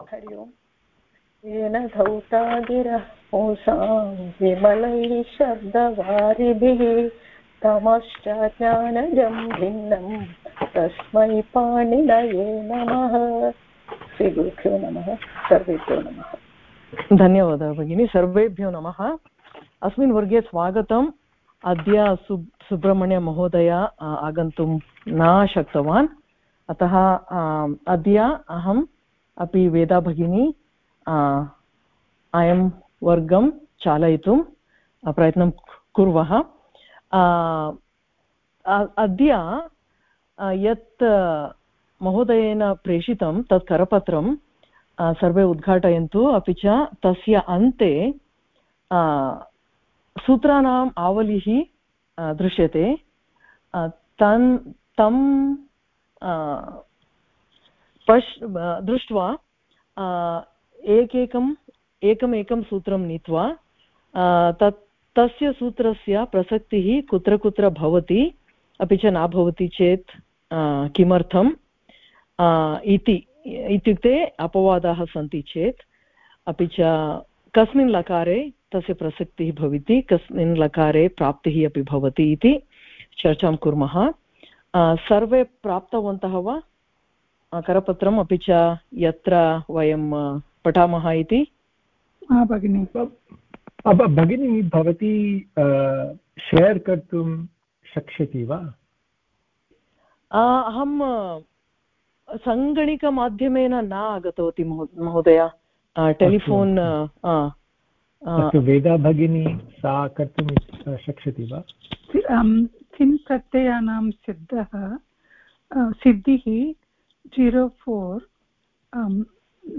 हरि ओम्। येन धौतागिरः पुंसां विमलैः शब्दवारिभिः तमश्च ज्ञानजं भिन्नं तस्मै पाणिनये नमः। श्रीगुरुभ्यो नमः, सर्वेभ्यो नमः। धन्यवादः भगिनी, सर्वेभ्यो नमः। अस्मिन् वर्गे स्वागतम्। अद्य सु सुब्रह्मण्यमहोदय आगन्तुं न शक्तवान्। अतः अद्य अहम् अपि वेदा भगिनी अयं वर्गं चालयितुं प्रयत्नं कुर्वः अद्य यत् महोदयेन प्रेषितं तत् करपत्रं सर्वे उद्घाटयन्तु अपि च तस्य अन्ते सूत्राणाम् आवलिः दृश्यते तन् तं पश् दृष्ट्वा एकैकम्, एकमेकं सूत्रं नीत्वा तत्, तस्य सूत्रस्य प्रसक्तिः कुत्र कुत्र भवति, अपि च न भवति चेत् किमर्थम् इति, इत्युक्ते अपवादाः सन्ति चेत्, अपि च कस्मिन् लकारे तस्य प्रसक्तिः भवति, कस्मिन् लकारे प्राप्तिः अपि भवति इति चर्चां कुर्मः। सर्वे प्राप्तवन्तः वा? करपत्रम् अपि च यत्र वयं पठामः इति। भगिनि। भगिनी भवती शेर् कर्तुं शक्ष्यति वा? अहं सङ्गणकमाध्यमेन न आगतवती महोदय। टेलिफोन् वेदा भगिनी सा कर्तुं शक्ष्यति वा? चिन् प्रत्ययानां सिद्धः सिद्धिः ज़ीरो फोर्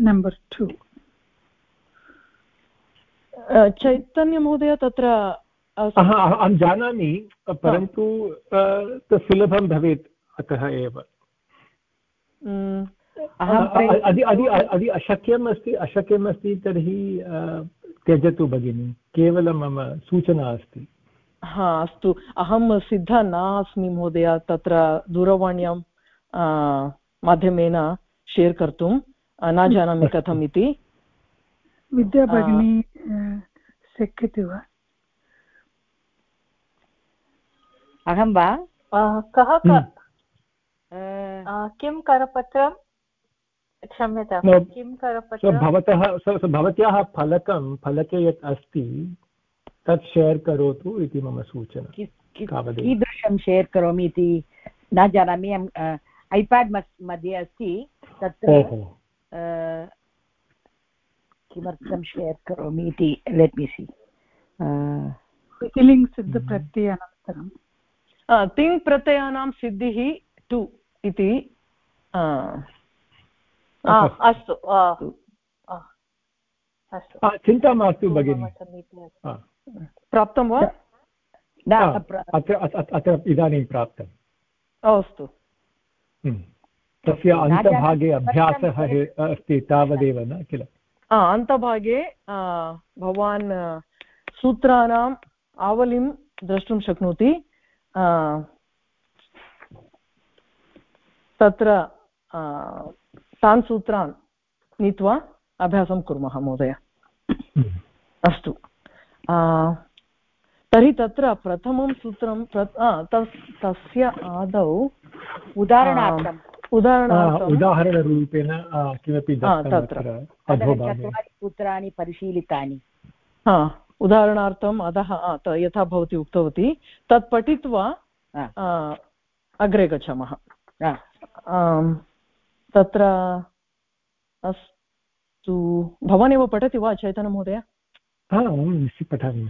नम्बर् टु चैतन्यमहोदय तत्र अहं जानामि परन्तु सुलभं भवेत् अतः एव। यदि अशक्यम् अस्ति अशक्यम् अस्ति तर्हि त्यजतु भगिनि। केवलं मम सूचना अस्ति। हा अस्तु। अहं सिद्धा नास्मि महोदय तत्र दूरवाण्यां माध्यमेन शेर् कर्तुं न जानामि कथम् इति। विद्या भगिनी शक्यते वा? अहं वा? कः हम्म। किं करपत्रं? क्षम्यतां किं करपत्रं? भवतः भवत्याः फलकं फलके यत् अस्ति तत् शेर् करोतु इति मम सूचना। कीदृशं शेर् करोमि इति न जानामि ऐपाड् मध्ये अस्ति तत्र किमर्थं शेर् करोमि इति लेट् मि सि लिङ्ग् सिद्धप्रत्ययानन्तरं तिङ् प्रत्ययानां सिद्धिः टु इति अस्तु. चिन्ता मास्तु भगिनि. प्राप्तं वा? अत्र इदानीं प्राप्तम् अस्तु। तस्य अन्तभागे अभ्यासः अस्ति तावदेव न किल? अन्तभागे भवान् सूत्राणाम् आवलिं द्रष्टुं शक्नोति। तत्र तान् सूत्रान् नीत्वा अभ्यासं कुर्मः महोदय। हम्म। अस्तु। तर्हि तत्र प्रथमं सूत्रं तस्य आदौ उदाहरणार्थम् उदाहरणरूपेण किमपि चत्वारि सूत्राणि परिशीलितानि। हा उदाहरणार्थम् अधः यथा भवती उक्तवती तत् पठित्वा अग्रे गच्छामः। तत्र अस्तु भवान् एव पठति वा चैतन्यमहोदय पठामि।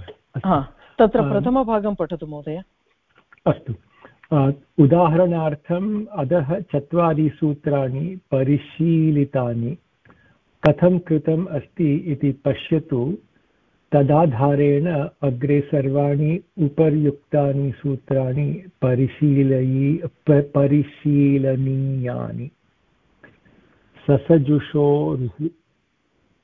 तत्र प्रथमभागं पठतु महोदय। अस्तु। उदाहरणार्थम् अधः चत्वारि सूत्राणि परिशीलितानि। कथं कृतम् अस्ति इति पश्यतु। तदाधारेण अग्रे सर्वाणि उपर्युक्तानि सूत्राणि परिशीलयी परिशीलनीयानि। ससजुषोरुः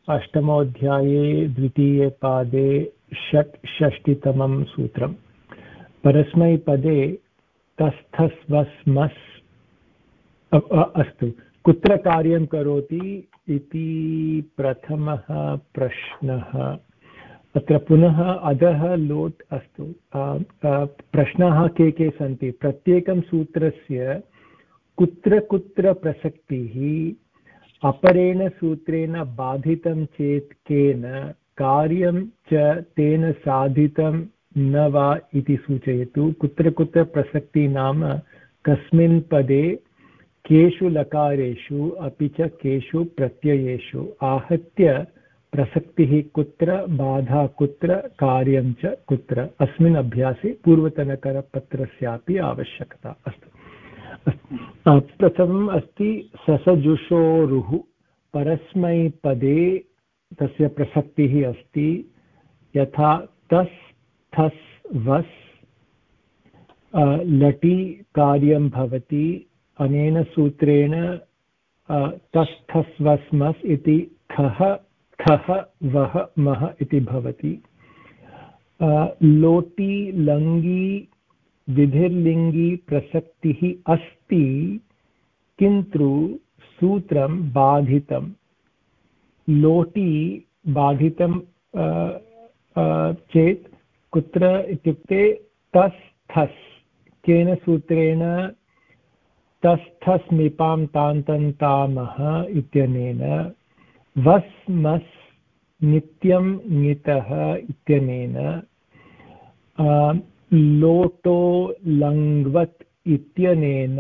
अष्टमोऽध्याये द्वितीये पादे षट् षष्टितमं सूत्रं परस्मैपदे तस्थस्वस्मस् अस्तु। कुत्र कार्यं करोति इति प्रथमः प्रश्नः। अत्र पुनः अधः लोट् अस्तु। प्रश्नाः के के सन्ति? प्रत्येकं सूत्रस्य कुत्र कुत्र प्रसक्तिः, अपरेण सूत्रेण बाधितं चेत् केन, कार्यं च तेन साधितं न वा इति सूचयतु। कुत्र कुत्र प्रसक्तिः नाम, कस्मिन् पदे केषु लकारेषु, अपि च केषु प्रत्ययेषु आहत्य प्रसक्तिः कुत्र, बाधा कुत्र, कार्यं च कुत्र। अस्मिन् अभ्यासे पूर्वतनकरपत्रस्यापि आवश्यकता अस्तु। प्रथमम् अस्ति ससजुषोरुः। परस्मैपदे तस्य प्रसक्तिः अस्ति। यथा तस् थस् वस् लटि कार्यं भवति, अनेन सूत्रेण तस् थस् वस् मस् इति खः ठः वः मः इति भवति। लोटि, लङ्गी, विधिर्लिङ्गी प्रसक्तिः अस्ति, किन्तु सूत्रं बाधितं लोटि बाधितं चेत् कुत्र इत्युक्ते तस् थस् केन सूत्रेण तस् थस् निपां तान्तन्तामः इत्यनेन वस् मस् नित्यं ङितः इत्यनेन लोटो लङ्वत् इत्यनेन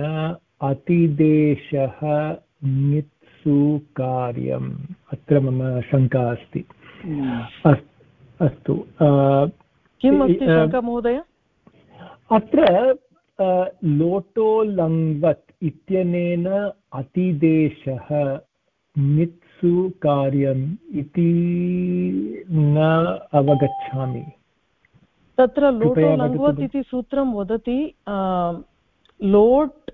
अतिदेशः नित्सु कार्यम् अत्र मम शङ्का अस्ति। अस्तु। किम् अस्ति महोदय? अत्र लोटो लङ्वत् इत्यनेन अतिदेशः नित् सुकार्यम् इति न अवगच्छामि। तत्र लोटो लङ्वत् इति सूत्रं वदति लोट्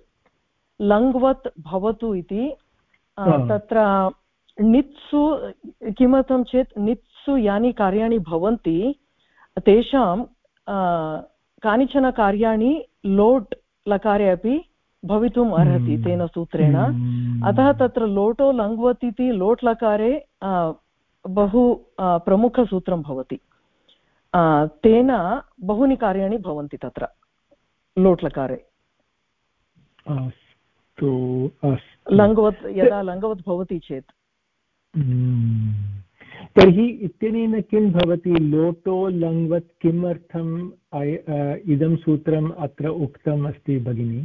लङ्वत् भवतु इति तत्र नित्सु किमर्थं चेत् नित्सु यानि कार्याणि भवन्ति तेषां कानिचन कार्याणि लोट् लकारे अपि भवितुम् अर्हति हम्म। तेन सूत्रेण हम्म। अतः तत्र लोटो लङ्वत् इति लोट् लकारे बहु प्रमुखसूत्रं भवति तेन बहूनि कार्याणि भवन्ति तत्र लोट् लकारे लङ्गवत् यदा लङ्गवत् भवति चेत् हम्म। तर्हि इत्यनेन किं भवति? लोटो लङ्वत् किमर्थम् इदं सूत्रम् अत्र उक्तम् अस्ति भगिनी?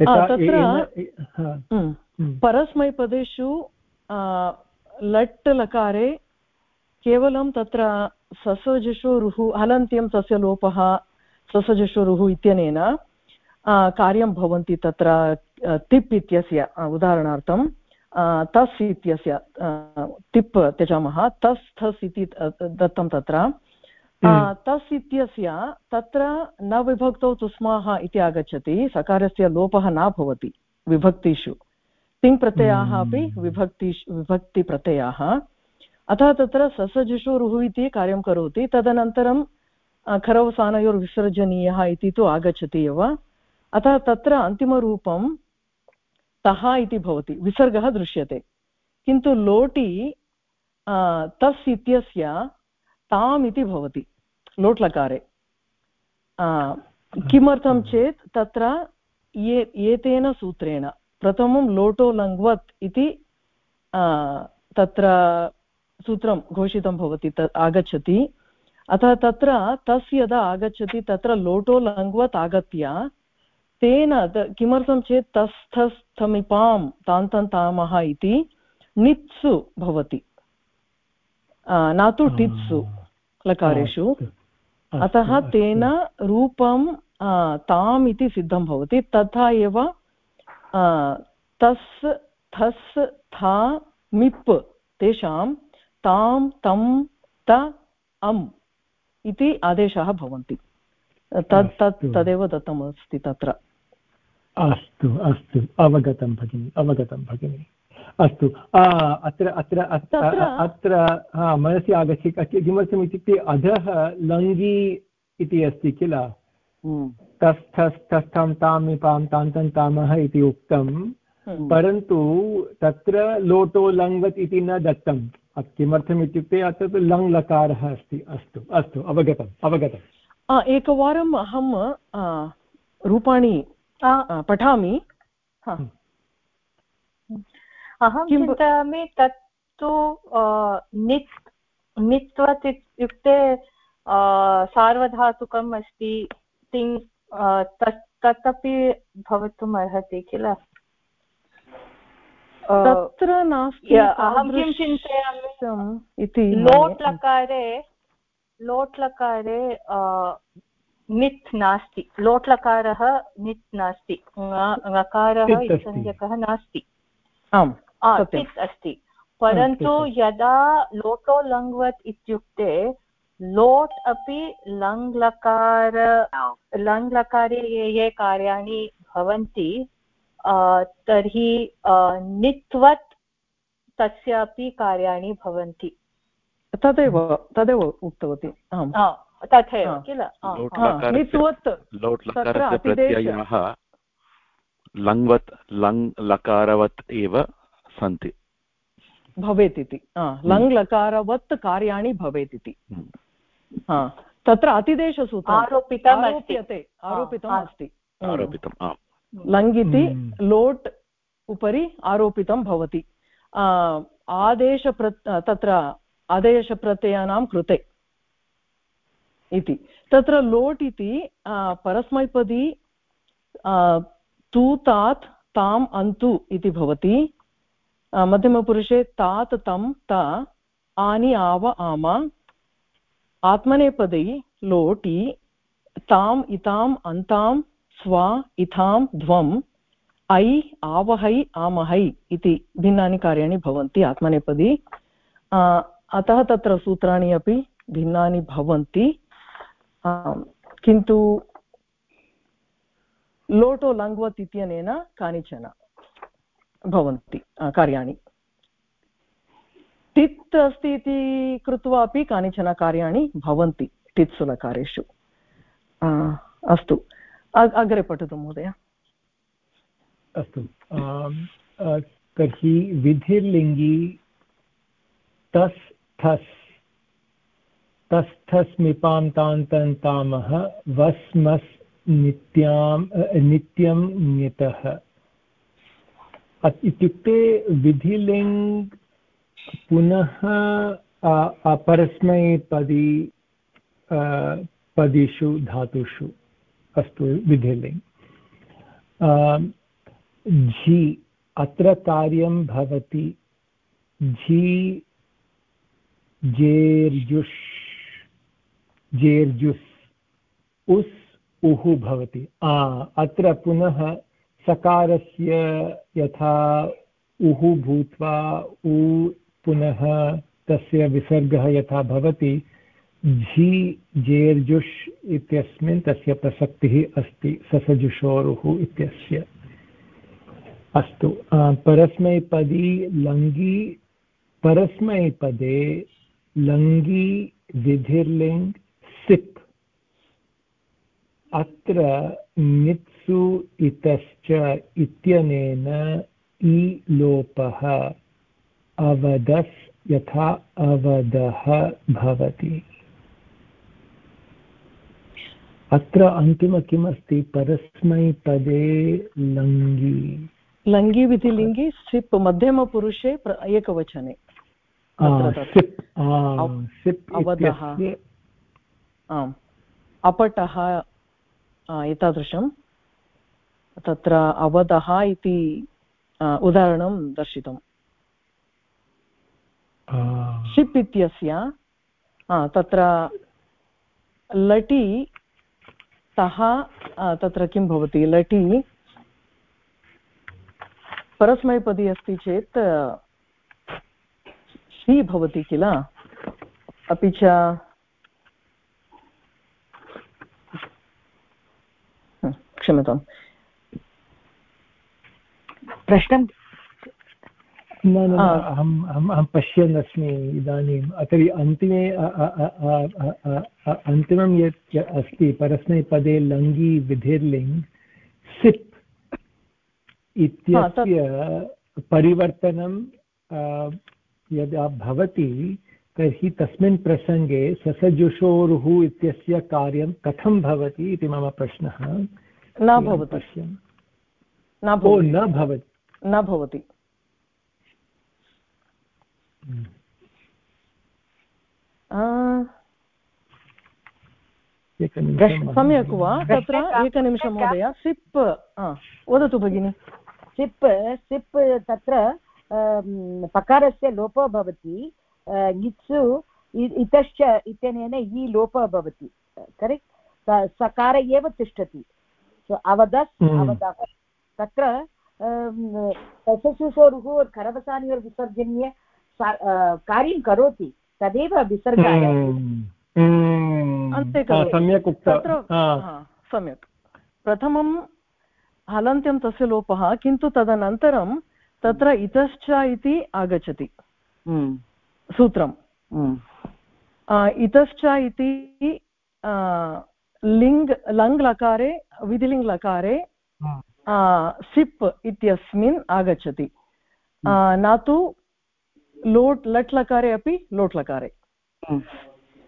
तत्र। परस्मैपदेषु लट् लकारे केवलं तत्र ससजशोरुः हलन्त्यं तस्य लोपः ससजशोरुः इत्यनेन कार्यं भवन्ति तत्र तिप् इत्यस्य उदाहरणार्थं तस् इत्यस्य तिप् त्यजामः तस् थस् इति दत्तं तत्र हम्म। तस् इत्यस्य तत्र न विभक्तौ तुस्माः इति आगच्छति सकारस्य लोपः न भवति विभक्तिषु तिङ्प्रत्ययाः अपि हम्म। विभक्ति विभक्तिप्रत्ययाः अतः तत्र ससजुषुरुः इति कार्यं करोति तदनन्तरं खरवसानयोर्विसर्जनीयः इति तु आगच्छति एव अतः तत्र अन्तिमरूपं तः इति भवति विसर्गः दृश्यते किन्तु लोटि तस् इत्यस्य ताम् इति भवति लोट् लकारे किमर्थं चेत् तत्र ये एतेन सूत्रेण प्रथमं लोटो लङ्वत् इति तत्र सूत्रं घोषितं भवति तत् आगच्छति अतः तत्र तस् यदा आगच्छति तत्र लोटो लङ्वत् आगत्य तेन किमर्थं चेत् तस्थस्थमिपां तान्तन्तामः इति नित्सु भवति। न तु टित्सु लकारेषु। अतः तेन रूपं ताम् इति सिद्धं भवति। तथा एव तस् थस् था मिप् तेषां तां तं त अम् इति आदेशाः भवन्ति। तत् तत् तदेव दत्तमस्ति तत्र। अस्तु अस्तु अवगतं भगिनि अवगतं भगिनि। अस्तु अत्र अत्र अत्र मनसि आगच्छति किमर्थम् इत्युक्ते अधः लङ्गी इति अस्ति किल? हम्म। तस्थस्थस्थं तां निपां तान्तं तामः इति उक्तं। हम्म। परन्तु तत्र लोटो लङ्वत् इति न दत्तं। किमर्थम् इत्युक्ते अत्र तु लङ् लकारः अस्ति। अस्तु अस्तु अवगतम् अवगतम्। एकवारम् अहं रूपाणि पठामि। अहं चिन्तयामि तत्तु नित् नित्वत् इत्युक्ते सार्वधातुकम् अस्ति तिङ् तत् तदपि भवितुम् अर्हति किल? तत्र नास्ति अहं किं चिन्तयामि? इति लोट् लकारे लोट् लकारे नित् नास्ति। लोट् लकारः नित् नास्ति। ङकारः संज्ञकः नास्ति। आम् अस्ति। परन्तु यदा लोटो लङ्वत् इत्युक्ते लोट् अपि लङ् लकार लङ् लकारे ये ये कार्याणि भवन्ति तर्हि नित्वत् तस्यापि कार्याणि भवन्ति। तदेव तदेव उक्तवती। आम्। तथैव किल? नित्वत् लङ्वत् लङ् लकारवत् एव सन्ति. भवेत् इति लङ् लकारवत् कार्याणि भवेत् इति हम्म। तत्र अतिदेशसूत्रम् आरोपितम् आरोप्यते आरोपितम् अस्ति. आरोपितम् लङ् इति हम्म। लोट् उपरि आरोपितं भवति. आदेशप्र तत्र आदेशप्रत्ययानां कृते. इति। तत्र लोट् इति परस्मैपदी तु तात् ताम् अन्तु इति भवति। मध्यमपुरुषे तात् तं त, आनि आव आम। आत्मनेपदी, लोटि, ताम् इताम् अन्तां स्व इथां ध्वम् ऐ आवहै आमहै इति भिन्नानि कार्याणि भवन्ति आत्मनेपदी। अतः तत्र सूत्राणि अपि भिन्नानि भवन्ति। किन्तु लोटो लङ्वत् इत्यनेन कानिचन भवन्ति कार्याणि। टित् अस्ति इति कृत्वा अपि कानिचन कार्याणि भवन्ति टित्सुलकारेषु अस्तु। अग्रे पठतु महोदय। अस्तु। तर्हि विधिर्लिङ्गी तस् थस् तस्थस्मिपान्तान्तन्तामः वस्मस् नित्यां नित्यं ङितः इत्युक्ते विधिलिङ्ग् पुनः अपरस्मैपदी पदिषु, धातुषु अस्तु विधिलिङ्ग्। झि, अत्र कार्यं भवति। झि, जेर्जुष् जेर्जुस्। उस् उः भवति। अत्र पुनः सकारस्य यथा उः भूत्वा उ पुनः तस्य विसर्गः यथा भवति, झि जेर्जुष् इत्यस्मिन् तस्य प्रसक्तिः अस्ति, ससजुषोरुः इत्यस्य। अस्तु परस्मैपदी लङ्गी, परस्मैपदे लङ्गी विधिर्लिङ्ग् अत्र नित्सु इतश्च इत्यनेन इ लोपः अवदस् यथा अवदः भवति। अत्र अन्तिम किमस्ति? परस्मैपदे लङ्गि। लङ्गि इति लिङ्गि सिप् मध्यमपुरुषे एकवचने। अपटः एतादृशं। तत्र अवधः इति उदाहरणं दर्शितम्। शिप् इत्यस्य तत्र लटि सः तत्र किं भवति? लटि परस्मैपदी अस्ति चेत् सी भवति किल? अपि च क्षम्यताम्। प्रश्नं? अहं पश्यन् अस्मि इदानीं तर्हि अन्तिमे अन्तिमं यत् अस्ति परस्मैपदे लङ्गि विधिर्लिङ्ग् सिप् इत्यस्य परिवर्तनं यदा भवति तर्हि तस्मिन् प्रसङ्गे ससजुषोरुः इत्यस्य कार्यं कथं भवति इति मम प्रश्नः। न भवति। न भवति। न भवति। सम्यक् वा? तत्र एकनिमिषं महोदय। सिप् वदतु भगिनि। सिप् सिप् तत्र पकारस्य लोपः भवति। ङित्सु इतश्च इत्यनेन इ लोपः भवति। करेक्ट् सकार एव तिष्ठति। अवदस् हम्म। अवदः तत्र ससुसोरुः करवसानियोर् विसर्जनीय कार्यं करोति तदेव विसर्गाय। सम्यक् तत्र सम्यक्। प्रथमं हलन्त्यं तस्य लोपः किन्तु तदनन्तरं तत्र इतश्च इति आगच्छति। सूत्रं इतश्च इति लिङ् लङ् लकारे विधिलिङ् लकारे सिप् इत्यस्मिन् आगच्छति न तु लोट् लट् लकारे अपि लोट् लकारे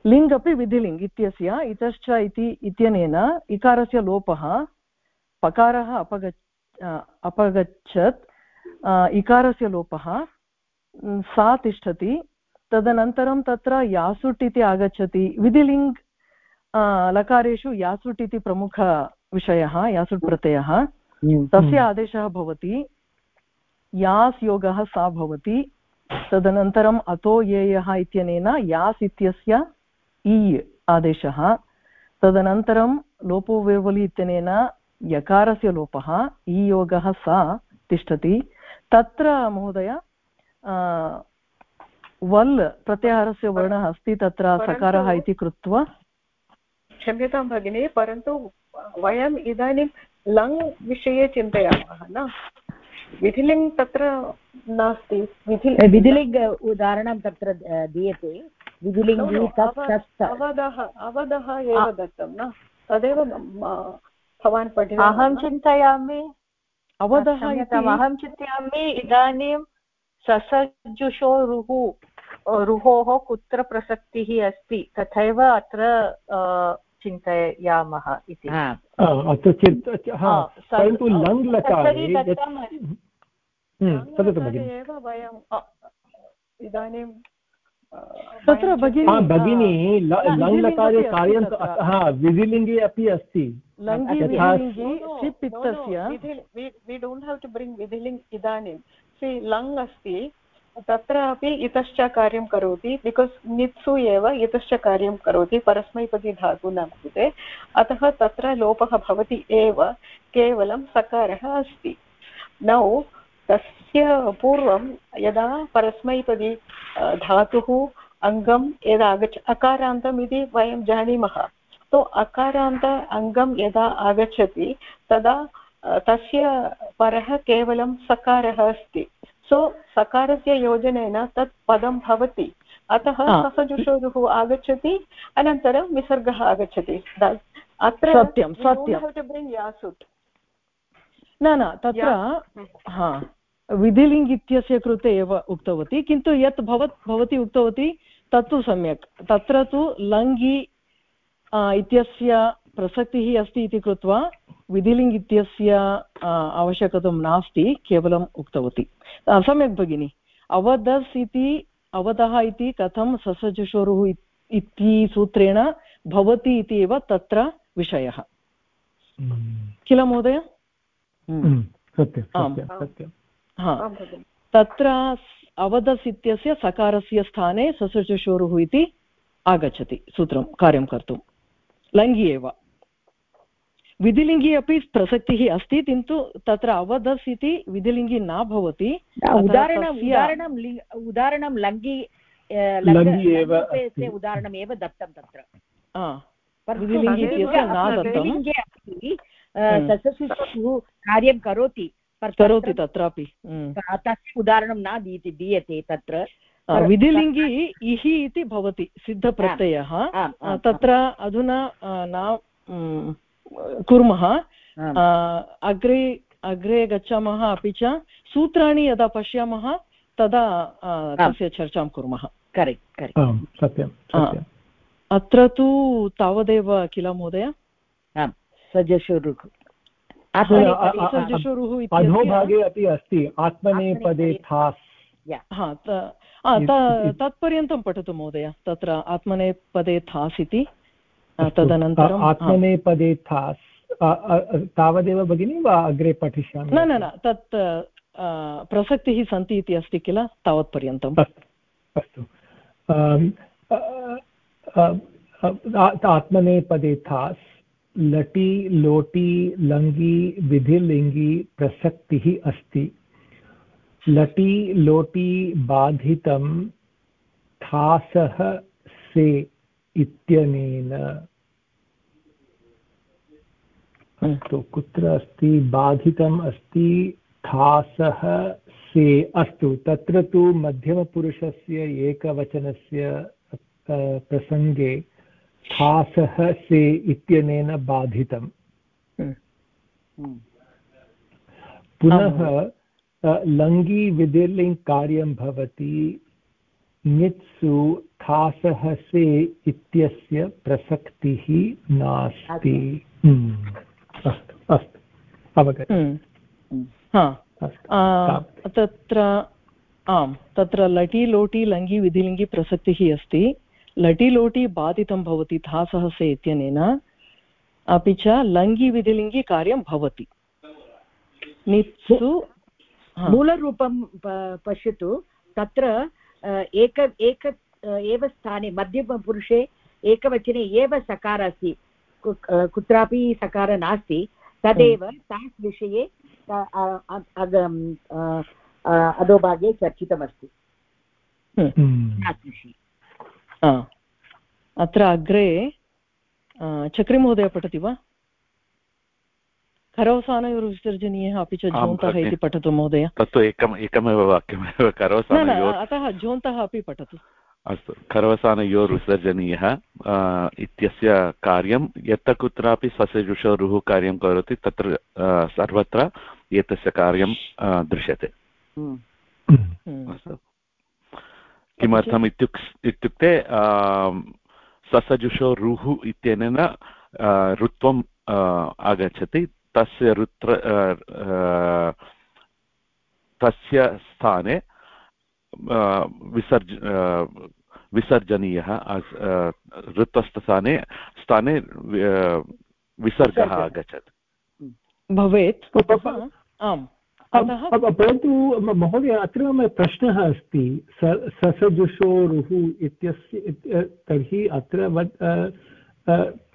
लिङ् अपि विधिलिङ् इत्यस्य इतश्च इति इत्यनेन इकारस्य लोपः पकारः अपगच् अपगच्छत् इकारस्य लोपः सा तिष्ठति तदनन्तरं तत्र यासुट् इति आगच्छति विधिलिङ् लकारेषु यासुट् इति प्रमुखविषयः यासुट् प्रत्ययः हम्म। तस्य आदेशः भवति यास् योगः सा भवति तदनन्तरम् अतो येयः इत्यनेन यास् इत्यस्य इ आदेशः तदनन्तरं लोपोवेवलि इत्यनेन यकारस्य लोपः इ योगः सा तिष्ठति तत्र महोदय वल् प्रत्याहारस्य वर्णः अस्ति तत्र सकारः इति कृत्वा क्षम्यतां भगिनि परन्तु वयम् इदानीं लङ् विषये चिन्तयामः न? विधिलिङ् तत्र नास्ति। विधिलिङ् उदाहरणं तत्र दीयते। विधिलिङ्गि अवधः अवधः एव दत्तं न? तदेव भवान् पठितम् अहं चिन्तयामि। अवधः अहं चिन्तयामि इदानीं ससजुषोरुः रुहोः कुत्र प्रसक्तिः अस्ति। तथैव अत्र चिन्तयामः इति। परन्तु लङ् लकारे एव वयम् इदानीं तत्र भगिनी लङ् लकारे कार्यं हा विधिलिङ्गे अपि अस्ति। इदानीं। लङ् अस्ति तत्र अपि इतश्च कार्यं करोति बिकास् नित्सु एव इतश्च कार्यं करोति परस्मैपदीधातूनां कृते अतः तत्र लोपः भवति एव, केवलं सकारः अस्ति। नौ, तस्य पूर्वं यदा परस्मैपदी धातुः अङ्गं यदा आगच्छ अकारान्तम् इति वयं जानीमः तो अकारान्त अङ्गं यदा आगच्छति, तदा तस्य परः केवलं सकारः अस्ति। सो सकारस्य योजनेन तत् पदं भवति। अतः ससजुषोरुः आगच्छति अनन्तरं विसर्गः आगच्छति। अत्र सत्यं सत्यं। न न तत्र हा विधिलिङ्ग् इत्यस्य कृते एव उक्तवती किन्तु यत् भवत् भवती उक्तवती तत्तु सम्यक्। तत्र तु लङ्गि इत्यस्य प्रसक्तिः अस्ति इति कृत्वा विधिलिङ्ग् इत्यस्य आवश्यकता नास्ति केवलम् उक्तवती। सम्यक् भगिनि अवदस् इति अवतः इति कथं ससजुषोरुः इति सूत्रेण भवति इति एव तत्र विषयः। किल महोदय? तत्र अवदस् इत्यस्य सकारस्य स्थाने ससजुषोरुः इति आगच्छति सूत्रं कार्यं कर्तुं। लङ्घि एव। विधिलिङ्गि अपि प्रसक्तिः अस्ति किन्तु तत्र अवधस् इति विधिलिङ्गि न भवति। उदाहरणम् उदाहरणं उदाहरणं लङ्गि उदाहरणम् एव दत्तं तत्र। हम्म। कार्यं करोति करोति तत्रापि। हम्म। तस्य उदाहरणं न दीयते तत्र। विधिलिङ्गि इहि इति भवति सिद्धप्रत्ययः। तत्र अधुना न कुर्मः। अग्रे अग्रे गच्छामः अपि च। सूत्राणि यदा पश्यामः तदा तस्य चर्चां कुर्मः। Correct correct. सत्यं अत्र तु तावदेव किल महोदय? आं सजशुरुः सजशुरुः अधोभागे अपि अस्ति। आत्मनेपदे थास्। तत्पर्यन्तं पठतु महोदय। तत्र आत्मनेपदे थास् इति। तदनन्तरम् आत्मनेपदे थास् तावदेव भगिनी वा अग्रे पठिष्यामि? न न न तत् प्रसक्तिः सन्ति इति अस्ति किल तावत्पर्यन्तम्। अस्तु आत्मनेपदे थास् लटि लोटि लङ्गि विधिलिङ्गि प्रसक्तिः अस्ति। लटि लोटि बाधितं थासः से इत्यनेन अस्तु कुत्र अस्ति बाधितम् अस्ति थासः से अस्तु। तत्र तु मध्यमपुरुषस्य एकवचनस्य प्रसङ्गे थासः से इत्यनेन बाधितम्। हम्म। पुनः लङ्गी विधिर्लिङ्ग् कार्यं भवति नित्सु थासः से इत्यस्य प्रसक्तिः नास्ति। हम्म। अस्तु अस्तु अवगतम् तत्र आम् तत्र लटि लोटि लङ्गि विधिलिङ्गि प्रसक्तिः अस्ति। लटि लोटि बाधितं भवति धासः से इत्यनेन। अपि च लङ्गि विधिलिङ्गि कार्यं भवति। नित्सु मूलरूपं पश्यतु। तत्र एक एक एव स्थाने मध्यमपुरुषे एकवचने एव सकार अस्ति। कुत्रापि सकारः नास्ति तदेव सास् विषये अधोभागे चर्चितमस्ति। अत्र अग्रे चक्रिमहोदय पठति वा? खरवसानयोर्विसर्जनीयः अपि च जोन्तः इति पठतु महोदय। तत्तु एकम् एकमेव वाक्यमेव खरवसान अतः जोन्तः अपि पठतु। अस्तु। खरवसानयोर्विसर्जनीयः इत्यस्य कार्यं यत्र कुत्रापि सस्यजुषोरुः कार्यं करोति तत्र सर्वत्र एतस्य कार्यं दृश्यते। हम्म। किमर्थम् इत्युक् इत्युक्ते ससजुषो रुः इत्यनेन ऋत्वम् आगच्छति। तस्य ऋत्र तस्य स्थाने विसर्ज विसर्जनीयः ऋत्वस्थाने स्थाने विसर्गः आगच्छत्। भवेत्। आम्। परन्तु महोदय अत्र मम प्रश्नः अस्ति। ससजुषोरुः इत्यस्य तर्हि अत्र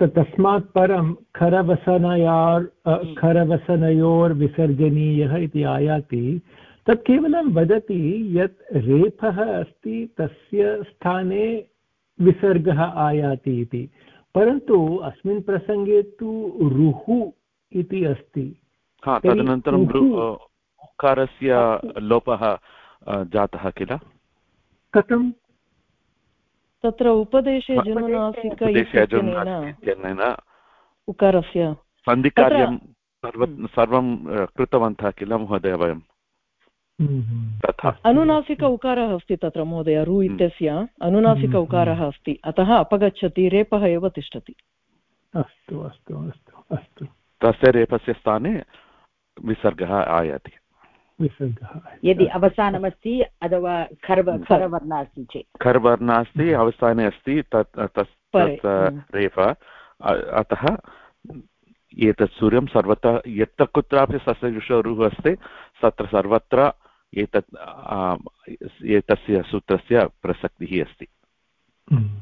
तस्मात् परं खरवसनयार् खरवसनयोर्विसर्जनीयः इति आयाति। तत् केवलं वदति यत् रेफः अस्ति तस्य स्थाने विसर्गः आयाति इति। परन्तु अस्मिन् प्रसङ्गे तु रुः इति अस्ति। तदनन्तरं उकारस्य लोपः जातः किल? कथं? तत्र उपदेशे उकारस्य। सन्धिकार्यं सर्वं कृतवन्तः किल महोदय वयं तथा अनुनासिक उकारः अस्ति तत्र महोदय रु हम्म। इत्यस्य अनुनासिक उकारः हम्म। अस्ति। अतः अपगच्छति रेपः एव तिष्ठति। अस्तु अस्तु अस्तु अस्तु। तस्य रेपस्य स्थाने विसर्गः आयाति। यदि अवसानमस्ति अथवा खर्व खरवर्ण अस्ति चेत्। खर्वर्ण अस्ति अवसाने अस्ति तत् तत् रेफ अतः एतत् सूर्यं सर्वतः यत्र कुत्रापि सस्यजुषरुः अस्ति तत्र सर्वत्र एतत् एतस्य सूत्रस्य प्रसक्तिः अस्ति। हम्म।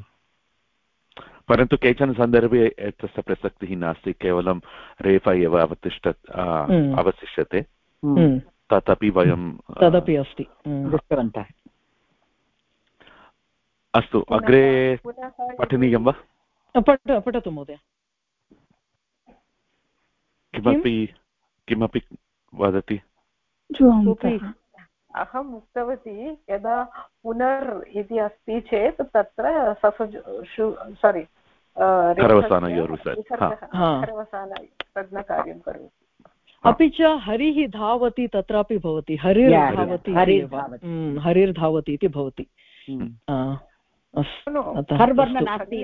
परन्तु केचन सन्दर्भे एतस्य प्रसक्तिः नास्ति केवलं रेफ एव अवतिष्ठ हम्म। अवशिष्यते। हम्म। तदपि वयं तदपि अस्ति। दृष्टवन्तः। अस्तु अग्रे पठनीयं वा? पठतु महोदय। किमपि किमपि वदति? अहम् उक्तवती यदा पुनर् इति अस्ति चेत् तत्र सफजु सारि तद् न कार्यं करोति. अपि च हरिः धावति तत्रापि भवति हरिर्धावति हम्म, हरिर्धावति इति भवति. हम्म। हर्वर्ण नास्ति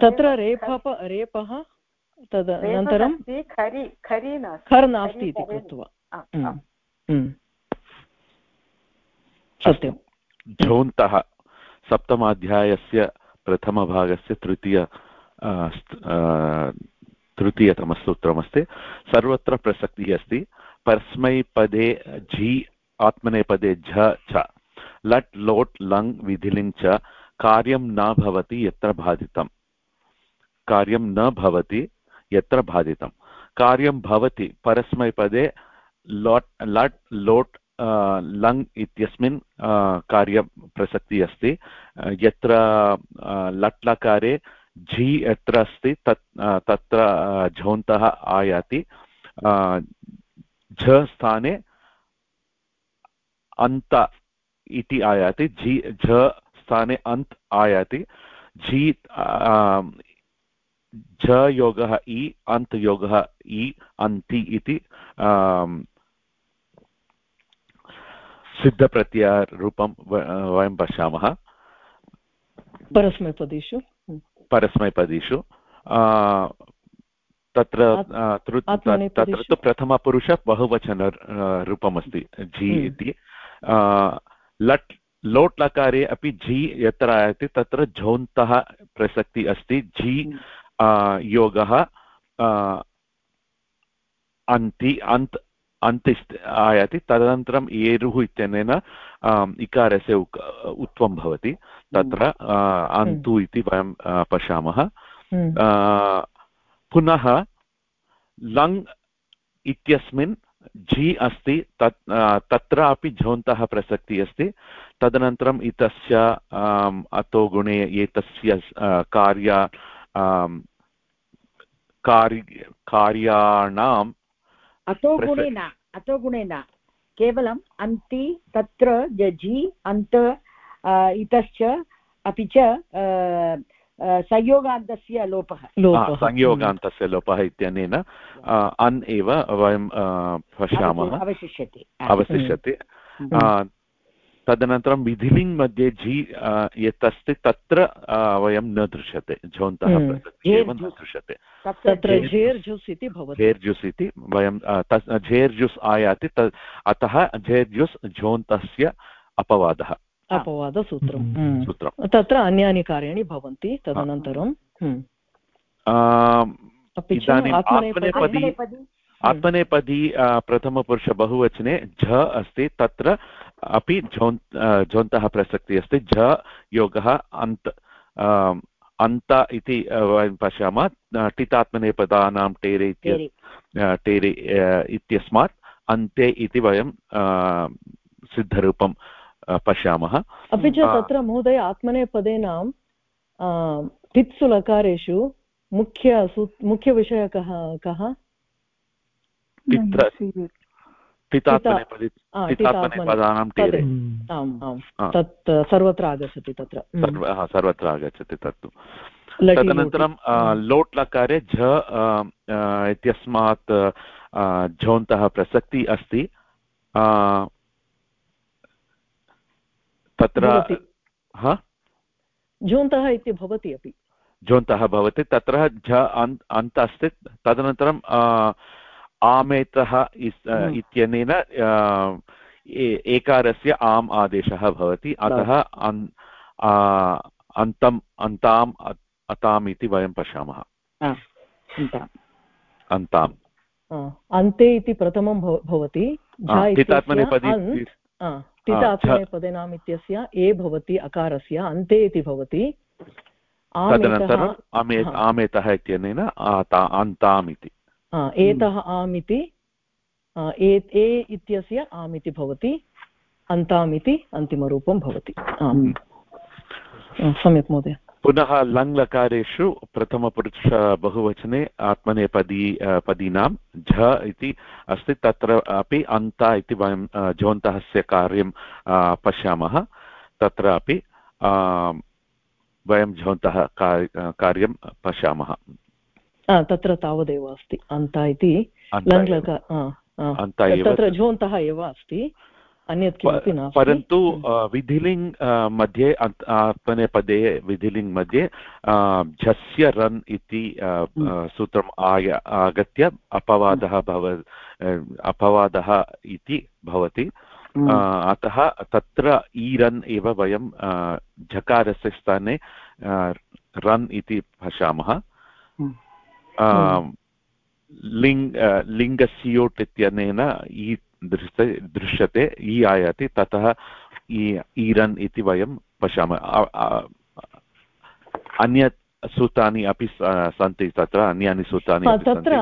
तत्र रेफप रेपः तदनन्तरं खर् नास्ति इति कृत्वा। सत्यं झोन्तः सप्तमाध्यायस्य प्रथमभागस्य तृतीय तृतीयतमसूत्रमस्ति। सर्वत्र प्रसक्तिः अस्ति। परस्मैपदे झि आत्मनेपदे झ च लट् लोट् लङ् विधिलिङ् च। कार्यं न भवति यत्र बाधितं कार्यं न भवति यत्र बाधितं कार्यं भवति परस्मैपदे लोट्, लट्, लोट् लङ् इत्यस्मिन् कार्यप्रसक्तिः अस्ति। यत्र लट् लकारे झि यत्र अस्ति, तत् तत्र झोन्तः आयाति। झ स्थाने अन्त इति आयाति। झि, झ स्थाने अन्त् आयाति। झि झ योगः इ अन्त् योगः इ अन्ति इति सिद्धप्रत्ययरूपं वयं पश्यामः। परस्मैपदेषु? परस्मैपदेषु। तत्र तत्र तु प्रथमपुरुष बहुवचन रूपमस्ति झि हम्म। इति। लट् लोट् लकारे अपि झि यत्र आयाति तत्र झोन्तः प्रसक्ति अस्ति। झि। योगः अन्ति अन्त् अन्तिष् आयाति। तदनन्तरम् एरुः इत्यनेन इकारस्य उक् उत्वं भवति। तत्र अन्तु इति वयं पश्यामः। पुनः लङ् इत्यस्मिन् झि अस्ति तत् तत्रापि झोन्तः प्रसक्तिः अस्ति। तदनन्तरम् इतस्य अतो गुणे एतस्य कार्या कार्याणां अतो गुणे न अतो गुणे न केवलम् अन्ति तत्र जि अन्त इतश्च अपि च संयोगान्तस्य लोपः। संयोगान्तस्य लोपः इत्यनेन अन् एव वयं पश्यामः। अवशिष्यते अवशिष्यते। तदनन्तरं विधिलिङ् मध्ये झि यत् अस्ति तत्र वयं न दृश्यते। झोन्तः हम्म। एव न दृश्यते। झेर्जुस् इति वयं झेर्जुस् आयाति अतः झेर्जुस् झोन्तस्य अपवादः। अपवादसूत्रं हम्म। सूत्रं तत्र अन्यानि कार्याणि भवन्ति तदनन्तरं। हम्म। आत्मनेपदी आत्मनेपदी प्रथमपुरुष बहुवचने झ अस्ति। तत्र अपि झोन् झोन्तः प्रसक्तिः अस्ति। झ योगः अन्त् अन्त इति वयं पश्यामः। टितात्मनेपदानां टेरे इत्य टेरे। इत्यस्मात् अन्ते इति वयं सिद्धरूपं पश्यामः। अपि च तत्र महोदय आत्मनेपदेनां टित्सु लकारेषु मुख्य मुख्यविषयकः कः? पदानां टेरे आम् आम्। तत् सर्वत्र आगच्छति तत्र। सर्वत्र आगच्छति तत्तु। तदनन्तरं लोट् लकारे झ इत्यस्मात् झोन्तः प्रसक्ति अस्ति। तत्र झोन्तः इति भवति अपि। झोन्तः भवति तत्र झ अन्त अस्ति। तदनन्तरं आमेतः हम्म। इत्यनेन एकारस्य आम् आदेशः भवति। अतः अन्तम् अन्ताम् अताम् इति वयं पश्यामः। अन्ताम्। अन्ते इति प्रथमं भवति। तितात्मनेपदेनाम् इत्यस्य ए भवति अकारस्य अन्ते इति भवति। तदनन्तरम् आमेतः इत्यनेन अन्ताम् इति। एतः आम् इति ए इत्यस्य आम् इति भवति अन्ताम् इति अन्तिमरूपं भवति। आम्। सम्यक् महोदय। पुनः लङ् लकारेषु प्रथमपुरुष बहुवचने आत्मनेपदी पदीनां झ इति अस्ति तत्र अपि अन्त इति वयं झोन्तस्य कार्यं पश्यामः। तत्र अपि वयं झोन्तः कार्यं पश्यामः। तत्र तावदेव अस्ति। अन्त इति लङ्लक तत्र झोन्तः एव अस्ति। अन्यत् किमपि नास्ति। परन्तु विधिलिङ्ग् मध्ये आत्मनेपदे विधिलिङ्ग् मध्ये झस्य रन् इति सूत्रम् आय आगत्य अपवादः भव अपवादः इति भवति। अतः तत्र ईरन् एव वयं झकारस्य स्थाने रन् इति पश्यामः। लिङ् लिङ्गस्योट् इत्यनेन ई दृश्यते दृश्यते इ आयाति ततः ईरन् इति वयं पश्यामः अन्यत् सूत्राणि अपि सन्ति तत्र अन्यानि सूत्राणि तत्र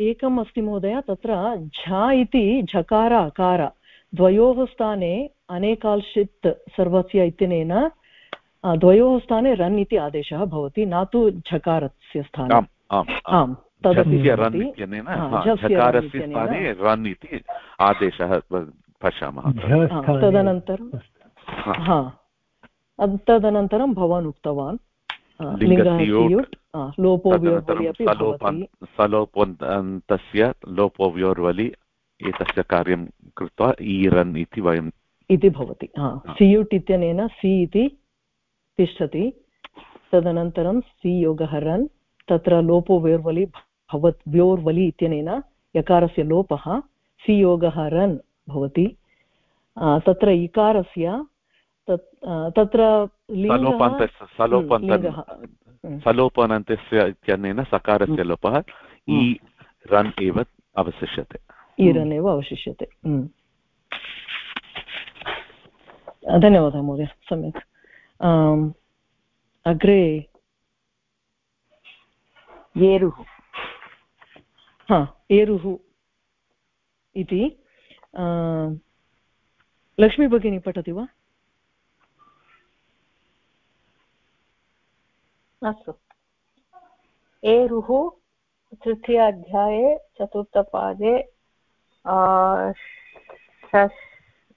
एकम् अस्ति महोदय तत्र झ इति झकार अकार द्वयोः स्थाने अनेकाल्शित् सर्वस्य इत्यनेन द्वयोः स्थाने रन् इति आदेशः भवति न तु झकारस्य स्थाने आम् झकारस्य स्थाने रन् इति आदेशः पश्यामः। तदनन्तरं तदनन्तरं भवान् उक्तवान्। सलोपोन्तस्य लोपोव्योर्वलि एतस्य कार्यं कृत्वा ईरन् इति वयम् इति भवति। सियुट् इत्यनेन सि इति तिष्ठति। तदनन्तरं सि योगः रन्। तत्र लोपो व्योर्वलि भवत् व्योर्वलि इत्यनेन यकारस्य लोपः सि योगः रन् भवति। तत्र इकारस्य तत्र सलोपनन्तस्य इत्यनेन सकारस्य लोपः इ रन् एव अवशिष्यते। इ रन् एव अवशिष्यते। धन्यवादः महोदय सम्यक्। अग्रे येरुः। हा एरुः इति लक्ष्मी भगिनी पठति वा? अस्तु। एरुः तृतीय अध्याये चतुर्थपादे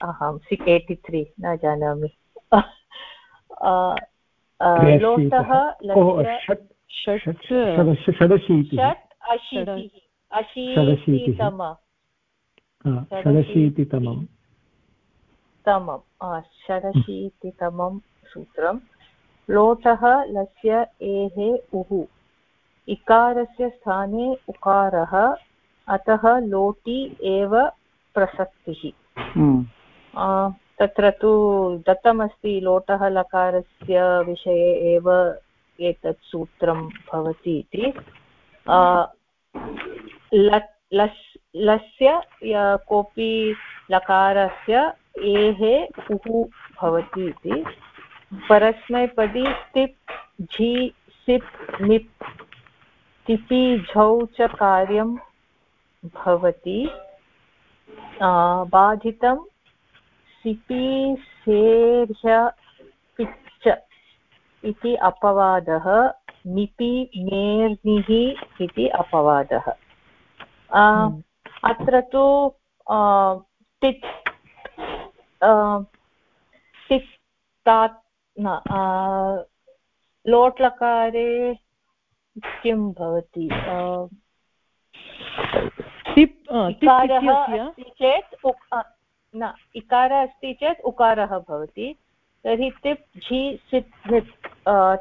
अहं सि एटि त्रि न जानामि। लोटः अशीतिः षडशीतितमं तमं षडशीतितमं सूत्रं। लोटः लस्य एः उः। इकारस्य स्थाने उकारः अतः लोटि एव प्रसक्तिः। हम्म। तत्र तु दत्तमस्ति लोटः लकारस्य विषये एव एतत् सूत्रं भवति इति। लस् लस्य कोऽपि लकारस्य एः उः भवति इति। परस्मैपदी तिप् झि सिप् निप् तिपि झौ च कार्यं भवति। बाधितं सिपि सेर्ह्य पिच्च इति अपवादः निपि नेर्निः इति अपवादः। हम्म। अत्र तु तित् तिक्तात् न लोट्लकारे किं भवति? इकारः अस्ति चेत् न इकारः अस्ति चेत् उकारः भवति। तर्हि तिप् झि सित्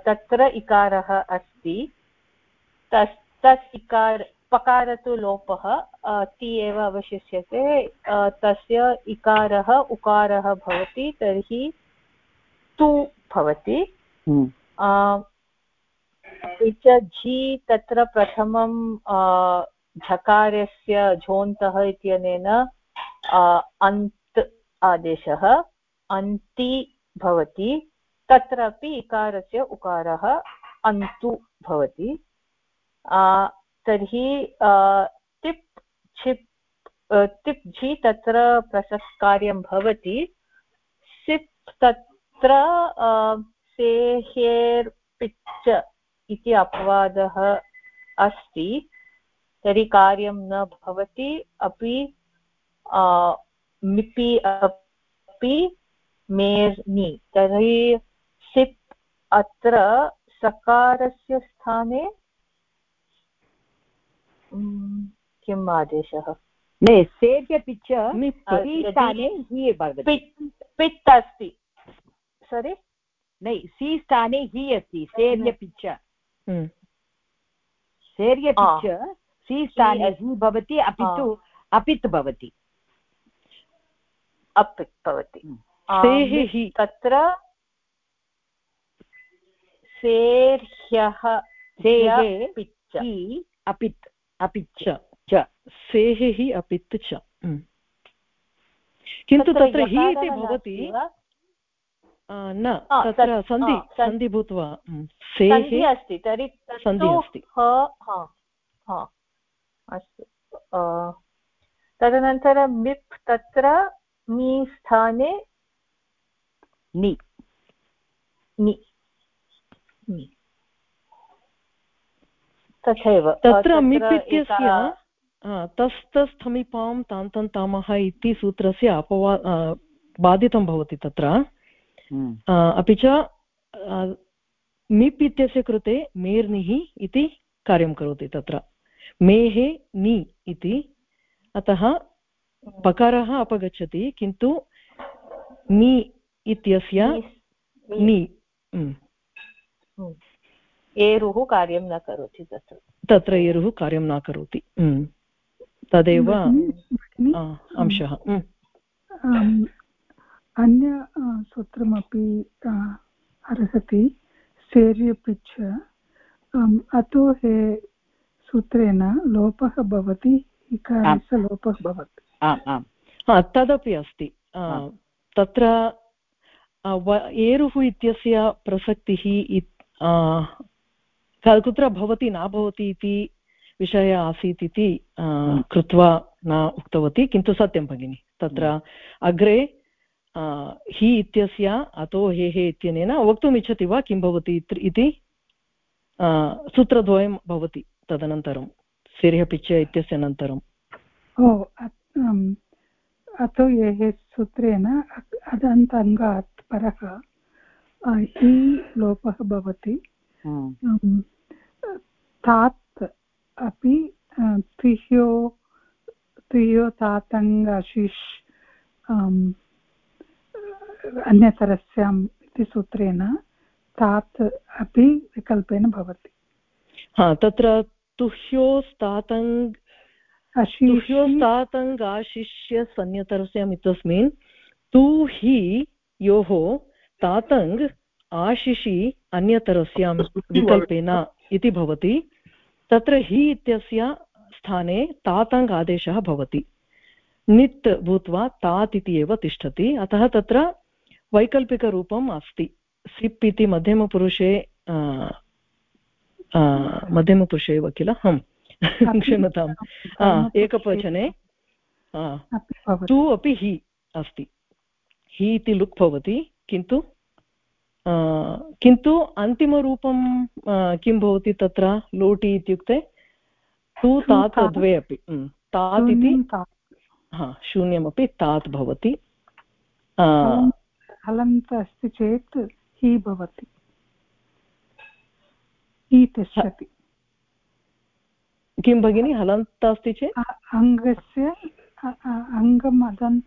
तत्र इकारः अस्ति। तस् तस् इकार पकार तु लोपः ति एव अवशिष्यते। तस्य इकारः उकारः भवति तर्हि तु भवति। हम्म। अपि च झि तत्र प्रथमं झकारस्य झोन्तः इत्यनेन अन्त् आदेशः। अन्ति भवति, तत्रापि इकारस्य उकारः अन्तु भवति। तर्हि तिप्, छिप् तिप् झि तत्र प्रसक्कार्यं भवति। सिप् तत्र सेहेर्पिच् इति अपवादः अस्ति। तर्हि कार्यं न भवति, अपि मिपि अपि मेर्नि। तर्हि सिप् अत्र सकारस्य स्थाने किम् आदेशः? ने स्थाने हि पित् अस्ति। सरि नै सि स्थाने हि अस्ति सि स्थाने हि भवति अपि तु अपित् भवति। अपित् भवति। तत्र सेर्ह्यः अपित् अपित् च। सेः हि अपित् च। किन्तु तत्र हि इति भवति। न तत्र सन्धि सन्धि। भूत्वा सेः अस्ति तर्हि सन्धि अस्ति। अस्तु। तदनन्तरं मिप् तत्र मी स्थाने नि नि तथैव तत्र मिप् इत्यस्य तस्तस्थमिपां तान्तन्तामः इति सूत्रस्य अपवा बाधितं भवति तत्र। हम्म। अपि च मिप् इत्यस्य कृते मेर्निः इति कार्यं करोति तत्र। मेः नि इति। अतः पकारः अपगच्छति किन्तु नि इत्यस्य नि एरुः कार्यं न करोति तत्र। तत्र एरुः कार्यं न करोति। तदेव अंशः। अन्य सूत्रमपि अर्हति। सेर्यपिच्छ। अतो हे सूत्रेण लोपः भवति इकारस्य लोपः भवति। तदपि अस्ति। तत्र एरुः इत्यस्य प्रसक्तिः कुत्र भवति न भवति इति विषयः आसीत् इति कृत्वा न उक्तवती किन्तु सत्यं भगिनि तत्र अग्रे हि इत्यस्य अतो हे हे इत्यनेन वक्तुम् इच्छति वा किं भवति इति सूत्रद्वयं भवति तदनन्तरं सिर्हपिच इत्यस्य अनन्तरम् ओ अतो ये सूत्रेण अदन्ताङ्गात् परः हि लोपः भवति। हम्म। तात् अपि त्रिह्यो त्रियो तातङ्गाशिष् अन्यतरस्याम् इति सूत्रेण तात् अपि विकल्पेन भवति। हा तत्र तुह्योस्तातङ् तुह्योस्तातङ्गाशिष्य सन्यतरस्याम् इत्यस्मिन् तु हि योः तातङ् आशिषि अन्यतरस्यां विकल्पेन इति भवति। तत्र हि इत्यस्य स्थाने तातङ् आदेशः भवति। नित् भूत्वा तात् इति एव तिष्ठति। अतः तत्र वैकल्पिकरूपम् अस्ति। सिप् इति मध्यमपुरुषे मध्यमपुरुषे एव किल हम् क्षम्यताम्। एकवचने तु अपि हि अस्ति। हि इति लुक् भवति किन्तु किन्तु अन्तिमरूपं किं भवति तत्र लोटि इत्युक्ते तु तात् द्वे अपि तात् इति हा शून्यमपि तात् भवति। हलन्त अस्ति चेत् हि भवति। हि तिष्ठति। किं भगिनि हलन्त अस्ति चेत्? अङ्गस्य अङ्गम् अदन्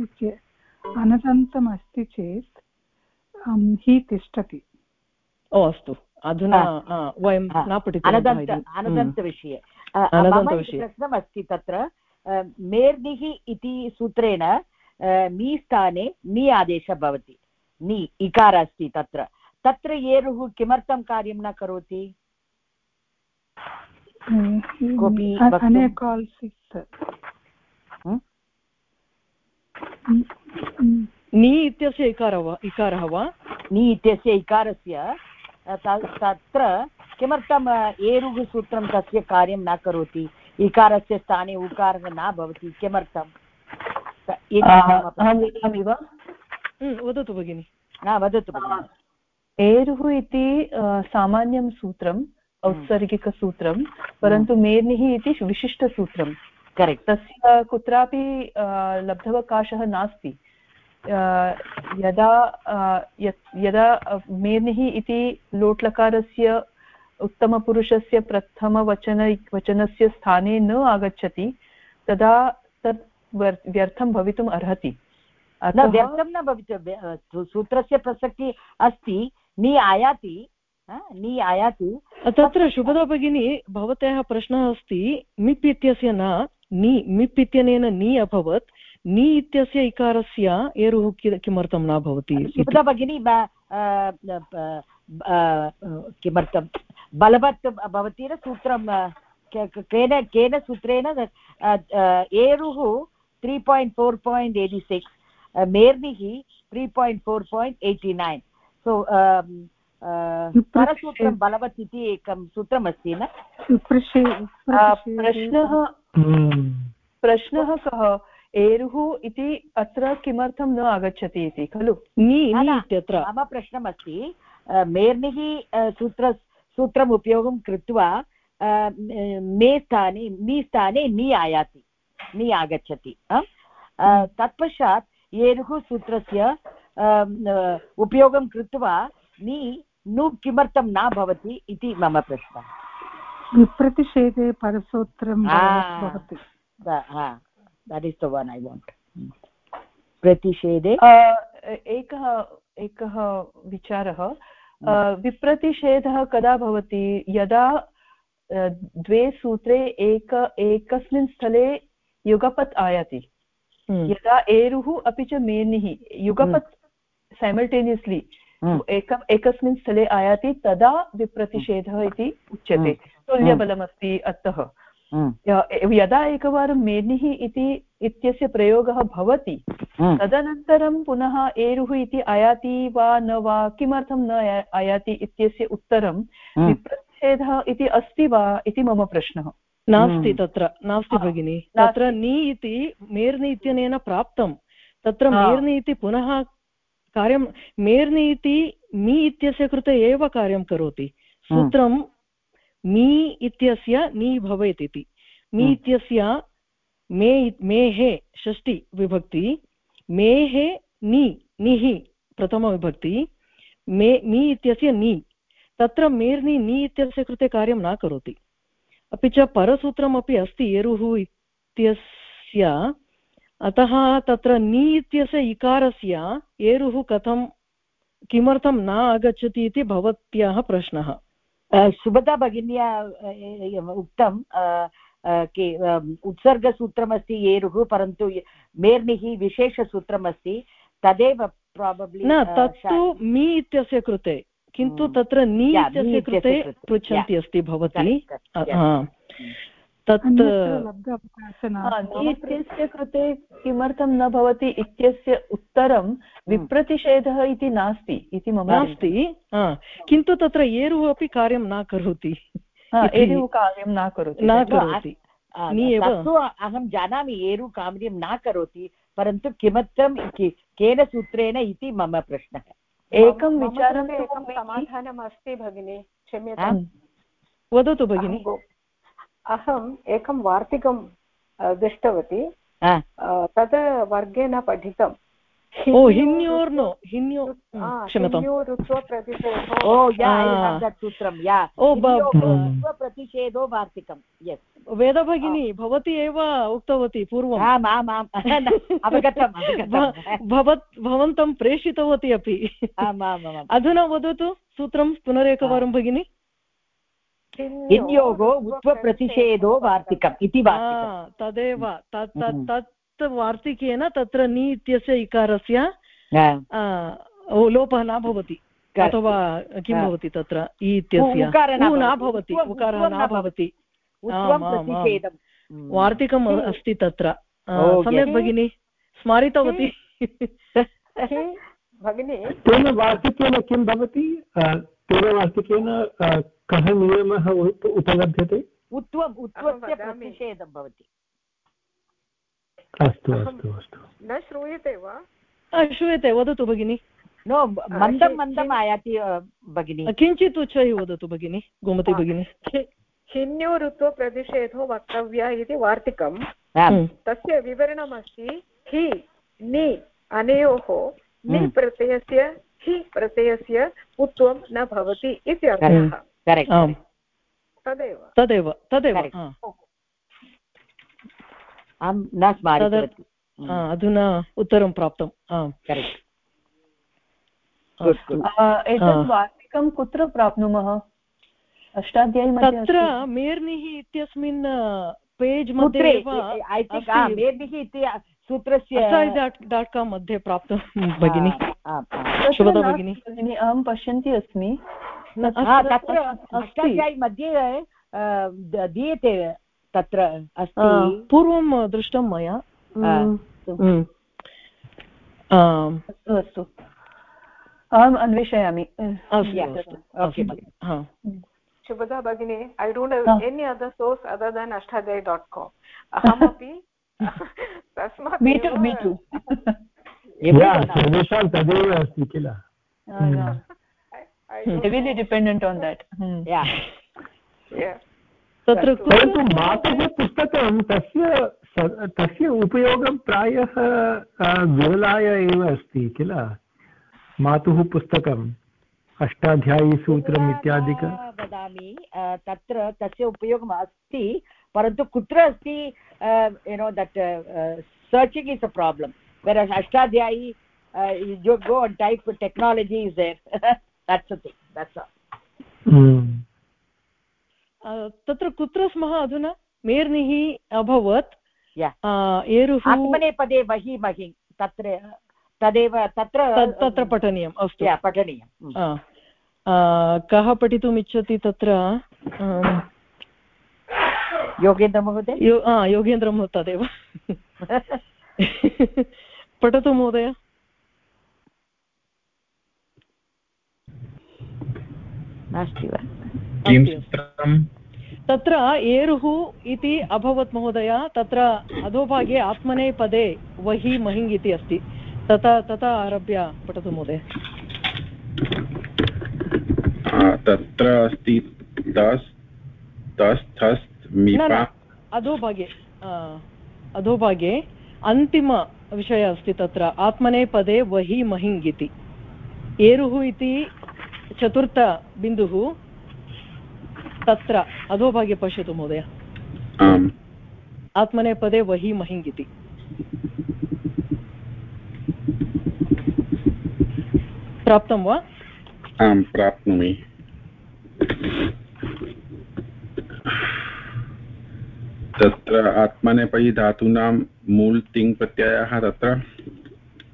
अनदन्तम् अस्ति चेत् हि तिष्ठति। ओ अस्तु। अधुना वयं न अनदन्तविषये प्रश्नम् अस्ति तत्र। मेर्निः इति सूत्रेण मी स्थाने नि आदेशः भवति। नि इकार अस्ति तत्र। तत्र एरुः किमर्थं कार्यं न करोति? कोऽपि नि इत्यस्य इकारः वा इकारः वा? नि इत्यस्य इकारस्य तत्र किमर्थम् एरुः सूत्रं तस्य कार्यं न करोति? इकारस्य स्थाने उकारः न भवति किमर्थम् वदतु भगिनि। वदतु एरुः इति सामान्यं सूत्रम् औत्सर्गिकसूत्रं परन्तु मेर्निः इति विशिष्टसूत्रं। करेक्ट् तस्य कुत्रापि लब्धवकाशः नास्ति. यदा यदा मेर्निः इति लोट्लकारस्य उत्तमपुरुषस्य प्रथमवचन वचनस्य स्थाने न आगच्छति तदा तत् व्यर्थं भवितुम् अर्हति. व्यर्थं न भवितुं सूत्रस्य प्रसक्तिः अस्ति नि आयाति नि आयाति तत्र शुभदा भगिनी भवत्याः प्रश्नः अस्ति मिप् इत्यस्य न नि मिप् इत्यनेन नि अभवत् नि इत्यस्य इकारस्य एरुः किमर्थं न भवति भगिनी किमर्थं? बलवत् भवति न सूत्रं केन केन सूत्रेण एरुः three point four point eighty six मेर्निः three point four point eighty nine so परसूत्रं बलवत् इति एकं सूत्रमस्ति न? प्रश्नः। प्रश्नः कः एरुः इति अत्र किमर्थं न आगच्छति इति? खलु? नि इत्यत्र मम प्रश्नमस्ति मेर्निः सूत्र सूत्रम् उपयोगं कृत्वा मे स्थाने मी स्थाने नि आयाति नि आगच्छति तत्पश्चात् एरुः सूत्रस्य उपयोगं कृत्वा नि नु किमर्थं न भवति इति मम प्रश्नः। विप्रतिषेधे परसूत्रं भवति that is the one I want प्रतिषेधे? एकः एकः विचारः। विप्रतिषेधः कदा भवति? यदा द्वे सूत्रे एक एकस्मिन् स्थले युगपत् आयाति। हम्म। यदा एरुः अपि च मेनिः युगपत् सैमल्टेनियस्लि हम्म। एकम् एकस्मिन् स्थले आयाति तदा विप्रतिषेधः इति उच्यते। हम्म। तुल्यबलमस्ति अतः। हम्म। यदा एकवारं मेनिः इति इत्यस्य प्रयोगः भवति तदनन्तरं पुनः एरुः इति आयाति वा न वा किमर्थं न आयाति इत्यस्य उत्तरं विप्रतिषेधः इति अस्ति वा इति मम प्रश्नः। नास्ति तत्र नास्ति भगिनि। तत्र नि इति मेर्नि इत्यनेन प्राप्तं। तत्र मेर्नि इति पुनः कार्यं मेर्नि इति मी इत्यस्य कृते एव कार्यं करोति। सूत्रं मी इत्यस्य नी भवेत् इति। मी इत्यस्य मे मेः षष्टि विभक्ति मेः नि निः प्रथमविभक्ति मे मी इत्यस्य नि तत्र मेर्नि नि इत्यस्य कृते कार्यं न करोति। अपि च परसूत्रमपि अस्ति एरुः इत्यस्य अतः तत्र नी इत्यस्य इकारस्य एरुः कथं किमर्थं न आगच्छति इति भवत्याः प्रश्नः। सुभदा भगिन्या उक्तं उत्सर्गसूत्रमस्ति एरुः परन्तु मेर्निः विशेषसूत्रमस्ति तदेव प्राबब्लि न तत्तु मी इत्यस्य कृते किन्तु हम्म। तत्र नी इत्यस्य कृते पृच्छन्ति अस्ति भवती। तत् इत्यस्य कृते किमर्थं न भवति इत्यस्य उत्तरं हम्म। विप्रतिषेधः इति नास्ति इति मम नास्ति। किन्तु तत्र एरुः अपि कार्यं न करोति एरुः कार्यं न करोति न करोति। अहं जानामि एरु कार्यं न करोति परन्तु किमर्थं केन सूत्रेण इति मम प्रश्नः। एकं विचारम् एकं समाधानम् अस्ति भगिनि क्षम्यताम्। वदतु भगिनि। अहम् एकं वार्तिकं दृष्टवती। तद् वर्गे न पठितम् ओ हिन्योर्नो हिन्यो प्रतिषेधो वार्तिकं वेदभगिनी भवती एव उक्तवती पूर्वम्। आम् आम् आम्। अवगतम् भवत् भवन्तं प्रेषितवती अपि। अधुना वदतु सूत्रं पुनरेकवारं भगिनी। हिन्योगो उत्वप्रतिषेधो वार्तिकम् इति तदेव तत् तत् वार्तिकेन तत्र नि इत्यस्य इकारस्य लोपः न भवति अथवा किं भवति तत्र इ इत्यस्य? न भवति उकारः न भवति। वार्तिकम् अस्ति तत्र। सम्यक् भगिनि स्मारितवती। भगिनी? तेन वार्तिकेन किं भवति? तेन वार्तिकेन कः नियमः उपलभ्यते? उत्वम् उत्वस्य प्रतिषेधं भवति। अस्तु अस्तु अस्तु। न श्रूयते वा? श्रूयते वदतु भगिनि। नो मन्दं मन्दम् आयाति भगिनि। किञ्चित् उच्चैः वदतु भगिनि गोमति भगिनि। हिन्योरुत्वप्रतिषेधो वक्तव्य इति वार्तिकं तस्य विवरणमस्ति हि नि अनयोः नि प्रत्ययस्य हि प्रत्ययस्य उत्वं न भवति इति अर्थः तदेव। तदेव तदेव अहं न स्मारयति अधुना उत्तरं प्राप्तम् एतत् वार्तिकं कुत्र प्राप्नुमः? अष्टाध्यायी तत्र मेर्निः इत्यस्मिन् पेज् मध्ये मेर्निः इति सूत्रस्य डाट् काम् मध्ये प्राप्तं भगिनि। शुभदा भगिनि। अहं पश्यन्ती अस्मि। तत्र अष्टाध्यायी मध्ये दीयते तत्र अस्ति। पूर्वं दृष्टं मया अस्तु। अस्तु। अहम् अन्वेषयामि। शुभदा भगिनी। I don't have any other source other than Ashtadhyayi dot com अहमपि तस्मात् सर्वेषां तदेव अस्ति किल that. Hmm. yeah. Yeah. तत्र परन्तु मातुः पुस्तकं तस्य तस्य उपयोगं प्रायः विरलाय एव अस्ति किल? मातुः पुस्तकम् अष्टाध्यायीसूत्रम् इत्यादिक। वदामि तत्र तस्य उपयोगम् अस्ति परन्तु कुत्र अस्ति you know that searching is a problem where Ashtadhyayi you go and type technology is there. That's the thing. That's all. तत्र कुत्र स्मः अधुना? मेर्निः अभवत्। आत्मनेपदे बहि महि। तत्र तदेव तत्र तत्र पठनीयम् अस्तु। पठनीयं कः पठितुम् इच्छति तत्र? योगेन्द्रमहोदय योगेन्द्रं तदेव पठतु महोदय। नास्ति वा? तत्र एरुः इति अभवत् महोदय तत्र अधोभागे आत्मनेपदे वहि महिङ् इति अस्ति। तथा तथा आरभ्य पठतु महोदय। तत्र अस्ति अधोभागे अधोभागे अन्तिमविषयः अस्ति तत्र आत्मनेपदे वहि महिङ् इति एरुः इति चतुर्थबिन्दुः तत्र अधोभागे पश्यतु महोदय आत्मनेपदे वहि महिङ् इति प्राप्तं वा आं प्राप्नोमि तत्र आत्मनेपयि धातूनां मूल् तिङ् प्रत्ययः तत्र?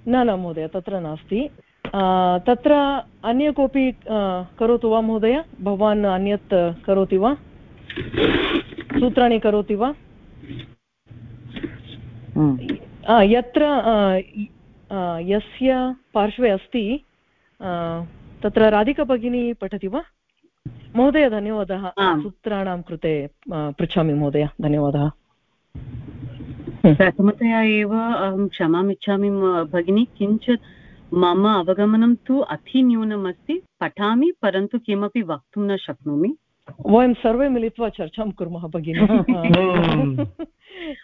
न न महोदय तत्र नास्ति. तत्र अन्य कोऽपि करोतु वा महोदय? भवान् अन्यत् करोति वा? सूत्राणि करोति वा? यत्र यस्य पार्श्वे अस्ति तत्र राधिका भगिनी पठति वा? महोदय धन्यवादः। सूत्राणां कृते पृच्छामि महोदय धन्यवादः। प्रथमतया एव अहं क्षमाम् इच्छामि भगिनी किञ्चित् मम अवगमनं तु अतिन्यूनम् अस्ति पठामि परन्तु किमपि वक्तुं न शक्नोमि। वयं सर्वे मिलित्वा चर्चां कुर्मः भगिनि।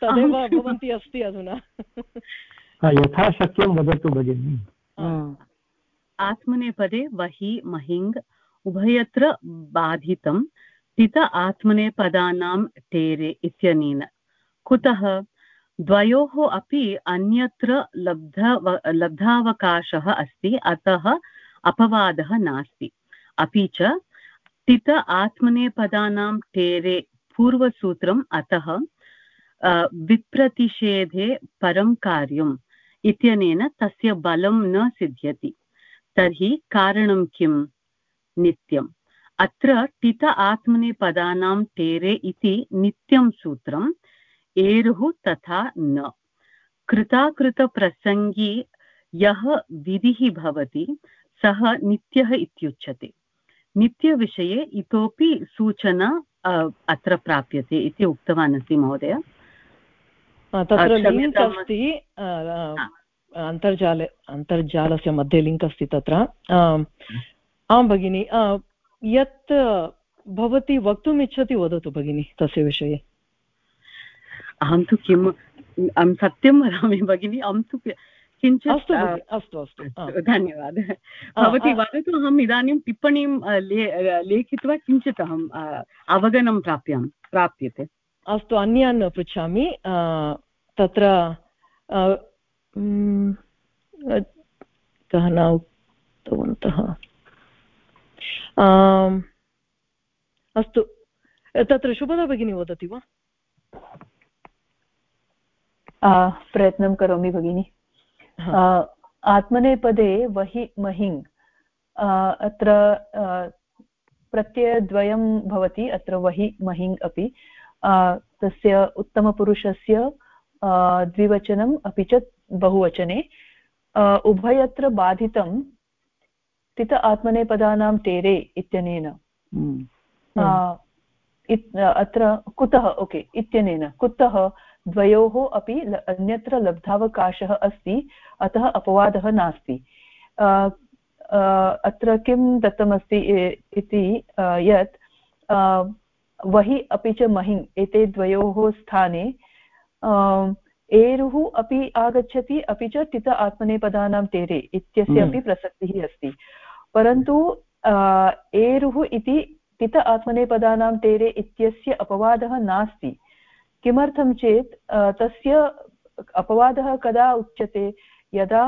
तदेव भवन्ती अस्ति अधुना। यथाशक्यं वदतु भगिनि। आत्मनेपदे वहि महिङ् उभयत्र बाधितं पित आत्मनेपदानां टेरे इत्यनेन। कुतः द्वयोः अपि अन्यत्र लब्ध लब्धावकाशः अस्ति, अतः अपवादः नास्ति। अपि च तित आत्मनेपदानां टेरे पूर्वसूत्रम्, अतः विप्रतिषेधे परं कार्यम् इत्यनेन तस्य बलं न सिद्ध्यति। तर्हि कारणं किम्? नित्यम्। अत्र टित आत्मनेपदानां टेरे इति नित्यं सूत्रम् एरुः तथा न। कृताकृतप्रसङ्गी यः विधिः भवति सः नित्यः इत्युच्यते। नित्यविषये इतोपि सूचना अत्र प्राप्यते इति उक्तवान् अस्ति महोदय। तत्र लिङ्क् अस्ति अन्तर्जाले अन्तर्जालस्य मध्ये लिङ्क् अस्ति तत्र। आं भगिनि यत् भवती वक्तुम् इच्छति वदतु भगिनि तस्य विषये। अहं तु किम् अहं सत्यं वदामि भगिनि अहं तु किञ्चित् अस्तु अस्तु धन्यवादः। भवती वदतु अहम् इदानीं टिप्पणीं लेखित्वा किञ्चित् अहम् अवगमनं प्राप्यामि प्राप्यते। अस्तु अन्यान् पृच्छामि तत्र कः न उक्तवन्तः? अस्तु तत्र शुभदा भगिनी वदति वा? प्रयत्नं करोमि भगिनि। आत्मनेपदे वहि महिङ्। अत्र प्रत्ययद्वयं भवति अत्र वहि महिङ् अपि। तस्य उत्तमपुरुषस्य द्विवचनम् अपि च बहुवचने। उभयत्र बाधितं तित आत्मनेपदानां तेरे इत्यनेन हम्म। अत्र कुतः ओके इत्यनेन कुतः द्वयोः अपि अन्यत्र लब्धावकाशः अस्ति अतः अपवादः नास्ति अत्र किं दत्तमस्ति इति यत् वहि अपि च महिङ् एते द्वयोः स्थाने एरुः अपि आगच्छति अपि च तित आत्मनेपदानां तेरे इत्यस्य हम्म। अपि प्रसक्तिः अस्ति परन्तु एरुः इति तित आत्मनेपदानां तेरे इत्यस्य अपवादः नास्ति। किमर्थं चेत् तस्य अपवादः कदा उच्यते? यदा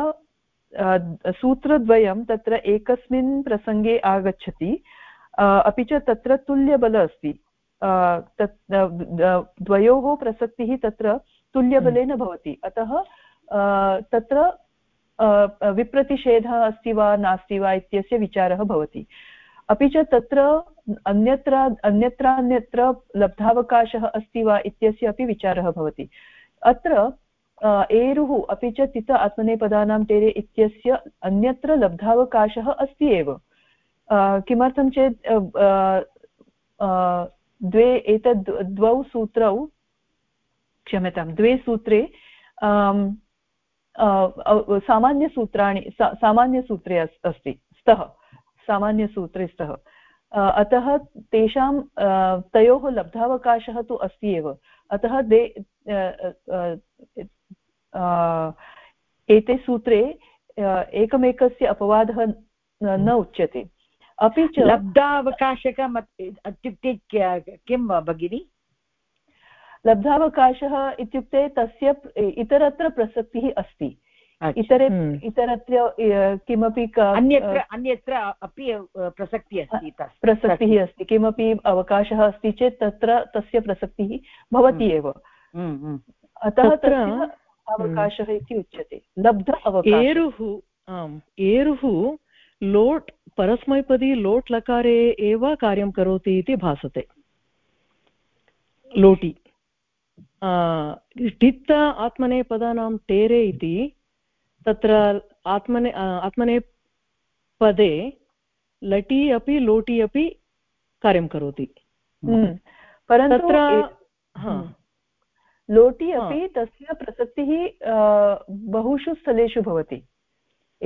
सूत्रद्वयं तत्र एकस्मिन् प्रसङ्गे आगच्छति अपि च तत्र तुल्यबल अस्ति। तत् द्वयोः प्रसक्तिः तत्र तुल्यबलेन भवति। अतः तत्र विप्रतिषेधः अस्ति वा, नास्ति वा इत्यस्य विचारः भवति। अपि च तत्र अन्यत्र अन्यत्र अन्यत्र लब्धावकाशः अस्ति वा इत्यस्य अपि विचारः भवति। अत्र एरुः अपि च तित आत्मनेपदानां तेरे इत्यस्य अन्यत्र लब्धावकाशः अस्ति एव। किमर्थं चेत् द्वे एतद् द्वौ सूत्रौ, क्षम्यतां, द्वे सूत्रे सामान्यसूत्राणि सामान्यसूत्रे अस्ति स्तः सामान्यसूत्रे स्तः। अतः तेषां तयोः लब्धावकाशः तु अस्ति एव। अतः दे एते सूत्रे एकमेकस्य अपवादः न उच्यते। अपि च लब्धावकाशकम् इत्युक्ते किं भगिनि? लब्धावकाशः इत्युक्ते तस्य इतरत्र प्रसक्तिः अस्ति। इतरे हम्म। इतरत्र किमपि अन्यत्र अन्यत्र अपि प्रसक्तिः अस्ति प्रसक्तिः अस्ति। किमपि अवकाशः अस्ति चेत् तत्र तस्य प्रसक्तिः भवति हम्म। एव। हम्म, अतः तत्र अवकाशः इति उच्यते। लब्ध एरुः आम् एरुः लोट् परस्मैपदी लोट् लकारे एव कार्यं करोति इति भासते। लोटि। टित्त आत्मनेपदानां टेरे इति तत्र आत्मने आत्मने पदे लटि अपि लोटि अपि कार्यं करोति। परन्तु तत्र। लोटि अपि तस्य प्रसक्तिः बहुषु स्थलेषु भवति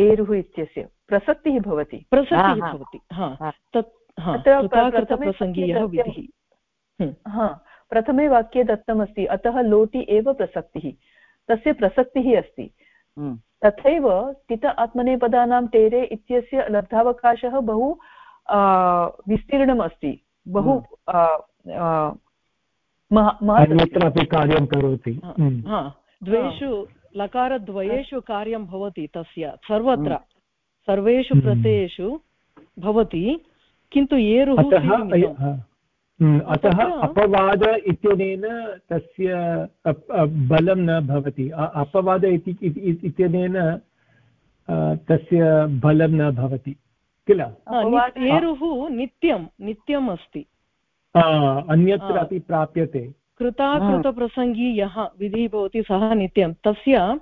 एरुः इत्यस्य प्रसक्तिः भवति प्रसक्तिः भवति तत् प्रसङ्गीयः विधिः प्रथमे वाक्ये दत्तमस्ति अतः लोटि एव प्रसक्तिः। तस्य प्रसक्तिः अस्ति। तथैव तित आत्मनेपदानां टेरे इत्यस्य लब्धावकाशः बहु विस्तीर्णम् अस्ति। बहु अन्यत्रापि कार्यं करोति। हम्म। द्वेषु लकारद्वयेषु कार्यं भवति तस्य सर्वत्र। हम्म। सर्वेषु हम्म। प्रत्ययेषु भवति किन्तु एरुः हम्म, अतः अपवाद इत्यनेन तस्य बलं न भवति। अपवाद इत्यनेन तस्य बलं न भवति। किल? एरुः नित्यं नित्यम् अस्ति। अन्यत्र अपि प्राप्यते। कृताकृतप्रसङ्गी यः विधिः भवति सः नित्यं। तस्य